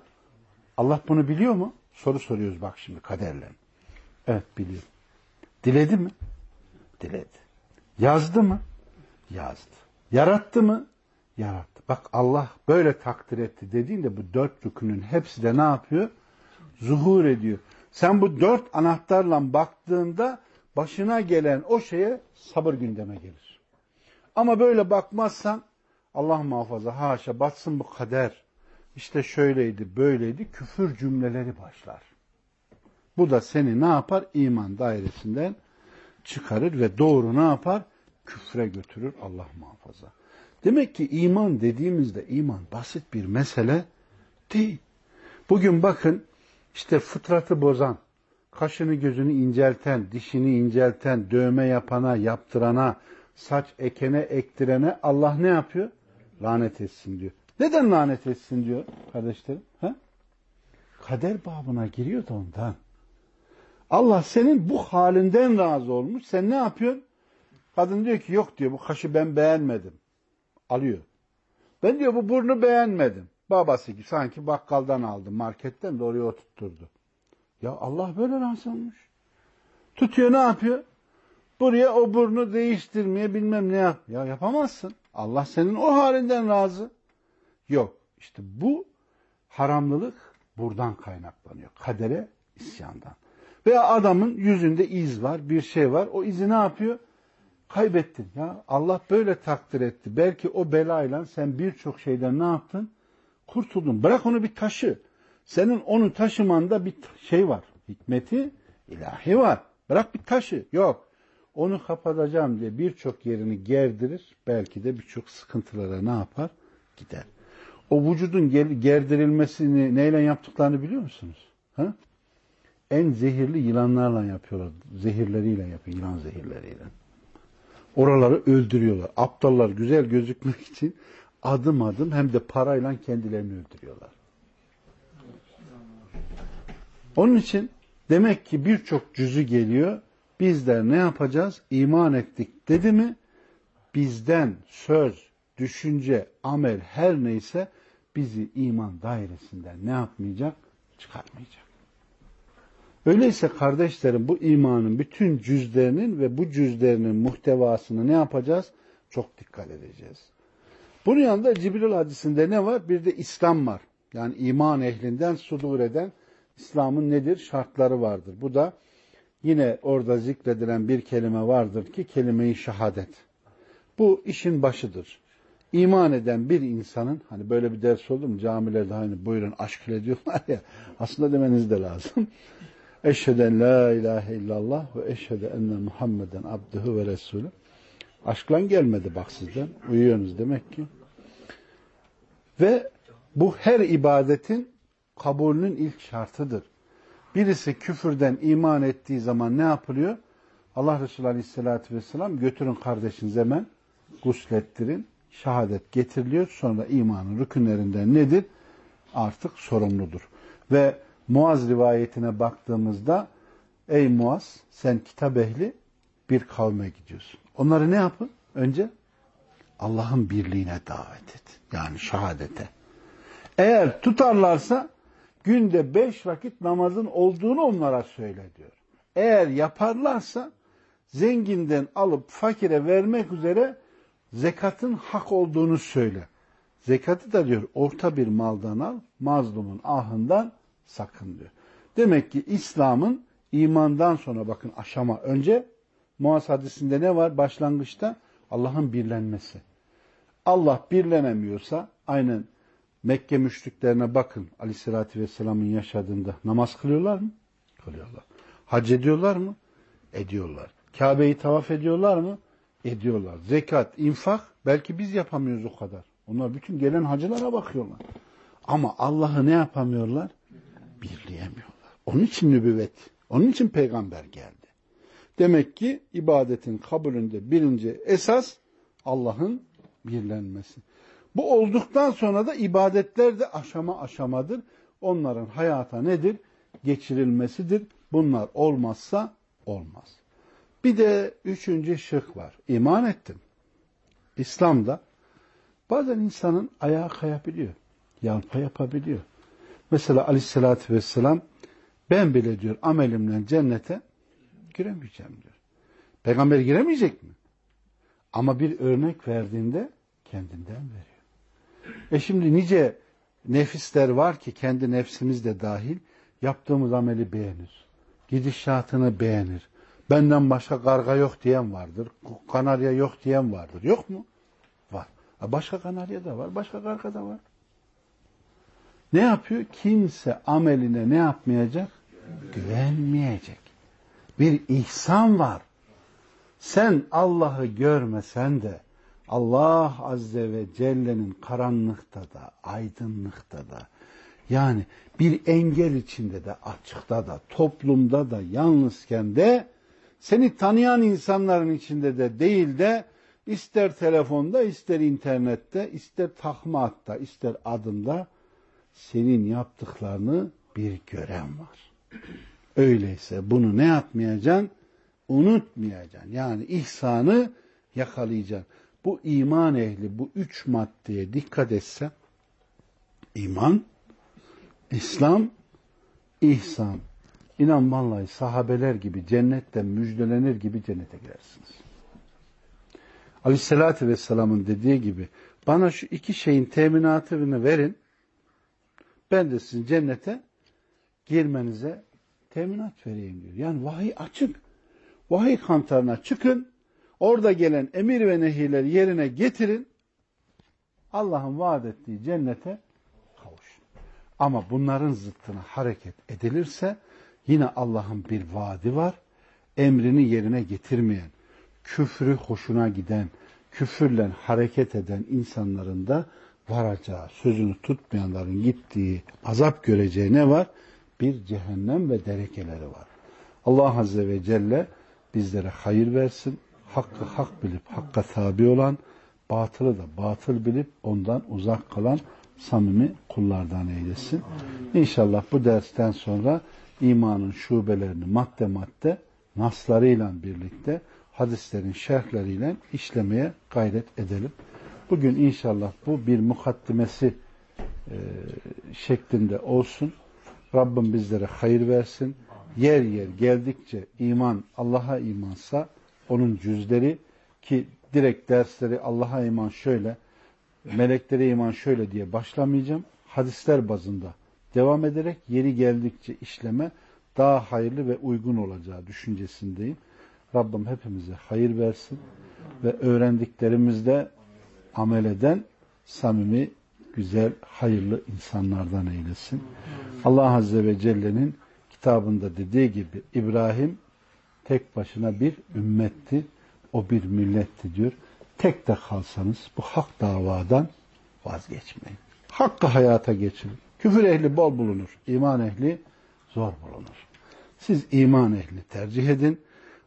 Allah bunu biliyor mu? Soru soruyoruz bak şimdi kaderle. Evet biliyor. Diledi mi? Diledi. Yazdı mı? Yazdı. Yarattı mı? Yarattı. Bak Allah böyle takdir etti dediğinde bu dört rükünün hepsi de ne yapıyor? Zuhur ediyor. Sen bu dört anahtarla baktığında başına gelen o şeye sabır gündeme gelir. Ama böyle bakmazsan Allah muhafaza haşa batsın bu kader. İşte şöyleydi böyleydi küfür cümleleri başlar. Bu da seni ne yapar? İman dairesinden çıkarır ve doğru ne yapar? Küfre götürür Allah muhafaza. Demek ki iman dediğimizde iman basit bir mesele değil. Bugün bakın işte fıtratı bozan, kaşını gözünü incelten, dişini incelten, dövme yapana, yaptırana, saç ekene, ektirene Allah ne yapıyor? Lanet etsin diyor. Neden lanet etsin diyor kardeşlerim? Ha? Kader babına giriyor da ondan. Allah senin bu halinden razı olmuş. Sen ne yapıyorsun? Kadın diyor ki yok diyor bu kaşı ben beğenmedim. Alıyor. Ben diyor bu burnu beğenmedim. Babası gibi sanki bakkaldan aldı marketten de oraya oturtturdu. Ya Allah böyle razı olmuş. Tutuyor ne yapıyor? Buraya o burnu değiştirmeye bilmem ne yap. Ya yapamazsın. Allah senin o halinden razı. Yok. İşte bu haramlılık buradan kaynaklanıyor. Kadere isyandan. Veya adamın yüzünde iz var, bir şey var. O izi ne yapıyor? Kaybettin. Ya Allah böyle takdir etti. Belki o belayla sen birçok şeyden ne yaptın? Kurtuldun. Bırak onu bir taşı. Senin onu taşımanda bir şey var. Hikmeti ilahi var. Bırak bir taşı. Yok. Onu kapatacağım diye birçok yerini gerdirir. Belki de birçok sıkıntılara ne yapar? Gider. O vücudun gerdirilmesini neyle yaptıklarını biliyor musunuz? Ha? En zehirli yılanlarla yapıyorlar. Zehirleriyle yapıyor, yılan zehirleriyle. Oraları öldürüyorlar. Aptallar güzel gözükmek için adım adım hem de parayla kendilerini öldürüyorlar. Onun için demek ki birçok cüzü geliyor. Bizler ne yapacağız? İman ettik dedi mi? Bizden söz, düşünce, amel her neyse bizi iman dairesinden ne yapmayacak? Çıkarmayacak. Öyleyse kardeşlerim bu imanın bütün cüzlerinin ve bu cüzlerinin muhtevasını ne yapacağız? Çok dikkat edeceğiz. Bunun yanında Cibril hadisinde ne var? Bir de İslam var. Yani iman ehlinden sudur eden İslam'ın nedir? Şartları vardır. Bu da yine orada zikredilen bir kelime vardır ki kelime-i şehadet. Bu işin başıdır. İman eden bir insanın, hani böyle bir ders oldu mu camilerde hani buyurun aşk ile diyorlar ya, aslında demeniz de lazım. Eşheden la ilahe illallah ve eşhede enne Muhammeden abduhu ve resulü. Aşkla gelmedi bak sizden. Uyuyorsunuz demek ki. Ve bu her ibadetin kabulünün ilk şartıdır. Birisi küfürden iman ettiği zaman ne yapılıyor? Allah Resulü Aleyhisselatü Vesselam götürün kardeşinize hemen guslettirin. Şehadet getiriliyor. Sonra imanın rükünlerinden nedir? Artık sorumludur. Ve Muaz rivayetine baktığımızda ey Muaz sen kitap ehli bir kavme gidiyorsun. Onları ne yapın? Önce Allah'ın birliğine davet et. Yani şehadete. Eğer tutarlarsa günde beş vakit namazın olduğunu onlara söyle diyor. Eğer yaparlarsa zenginden alıp fakire vermek üzere zekatın hak olduğunu söyle. Zekatı da diyor orta bir maldan al, mazlumun ahından sakın diyor. Demek ki İslam'ın imandan sonra bakın aşama önce Muaz hadisinde ne var? Başlangıçta Allah'ın birlenmesi. Allah birlenemiyorsa aynen Mekke müşriklerine bakın aleyhissalatü vesselamın yaşadığında namaz kılıyorlar mı? Kılıyorlar. Hac ediyorlar mı? Ediyorlar. Kabe'yi tavaf ediyorlar mı? Ediyorlar. Zekat, infak belki biz yapamıyoruz o kadar. Onlar bütün gelen hacılara bakıyorlar. Ama Allah'ı ne yapamıyorlar? Birleyemiyorlar. Onun için nübüvvet, onun için peygamber geldi. Demek ki ibadetin kabulünde birinci esas Allah'ın birlenmesi. Bu olduktan sonra da ibadetler de aşama aşamadır. Onların hayata nedir? Geçirilmesidir. Bunlar olmazsa olmaz. Bir de üçüncü şık var. İman ettim. İslam'da bazen insanın ayağı kayabiliyor. Yalpa yapabiliyor. Mesela aleyhissalatü vesselam ben bile diyor amelimle cennete giremeyeceğim diyor. Peygamber giremeyecek mi? Ama bir örnek verdiğinde kendinden veriyor. E şimdi nice nefisler var ki kendi nefsimiz de dahil yaptığımız ameli beğenir. Gidişatını beğenir. Benden başka karga yok diyen vardır. Kanarya yok diyen vardır. Yok mu? Var. Başka kanarya da var. Başka karga da var. Ne yapıyor? Kimse ameline ne yapmayacak? Güvenmeyecek. Bir ihsan var. Sen Allah'ı görmesen de Allah Azze ve Celle'nin karanlıkta da, aydınlıkta da, yani bir engel içinde de, açıkta da, toplumda da, yalnızken de, seni tanıyan insanların içinde de değil de, ister telefonda, ister internette, ister takmatta, ister adında, senin yaptıklarını bir gören var. Öyleyse bunu ne yapmayacaksın? Unutmayacaksın. Yani ihsanı yakalayacaksın bu iman ehli bu üç maddeye dikkat etse iman, İslam, ihsan. İnan vallahi sahabeler gibi cennetten müjdelenir gibi cennete girersiniz. Aleyhissalatü Vesselam'ın dediği gibi bana şu iki şeyin teminatını verin ben de sizin cennete girmenize teminat vereyim diyor. Yani vahiy açık. Vahiy kantarına çıkın Orada gelen emir ve nehirleri yerine getirin. Allah'ın vaat ettiği cennete kavuşun. Ama bunların zıttına hareket edilirse yine Allah'ın bir vaadi var. Emrini yerine getirmeyen, küfrü hoşuna giden, küfürle hareket eden insanların da varacağı, sözünü tutmayanların gittiği, azap göreceği ne var? Bir cehennem ve derekeleri var. Allah Azze ve Celle bizlere hayır versin. Hakkı hak bilip hakka tabi olan, batılı da batıl bilip ondan uzak kalan samimi kullardan eylesin. İnşallah bu dersten sonra imanın şubelerini madde madde naslarıyla birlikte hadislerin şerhleriyle işlemeye gayret edelim. Bugün inşallah bu bir mukaddimesi e, şeklinde olsun. Rabbim bizlere hayır versin. Yer yer geldikçe iman Allah'a imansa onun cüzleri ki direkt dersleri Allah'a iman şöyle, meleklere iman şöyle diye başlamayacağım. Hadisler bazında devam ederek yeri geldikçe işleme daha hayırlı ve uygun olacağı düşüncesindeyim. Rabbim hepimize hayır versin ve öğrendiklerimizde amel eden samimi, güzel, hayırlı insanlardan eylesin. Allah Azze ve Celle'nin kitabında dediği gibi İbrahim tek başına bir ümmetti, o bir milletti diyor. Tek de kalsanız bu hak davadan vazgeçmeyin. Hakkı hayata geçirin. Küfür ehli bol bulunur, iman ehli zor bulunur. Siz iman ehli tercih edin.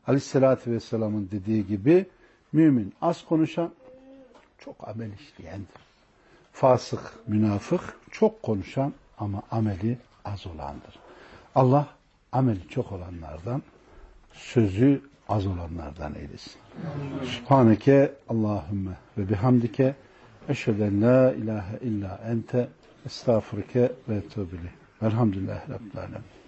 Aleyhissalatü Vesselam'ın dediği gibi mümin az konuşan çok amel işleyendir. Fasık, münafık çok konuşan ama ameli az olandır. Allah ameli çok olanlardan, sözü az olanlardan eylesin. Subhaneke Allahümme ve bihamdike eşheden la ilahe illa ente estağfurke ve etûbile. Velhamdülillahi Rabbil Alemin.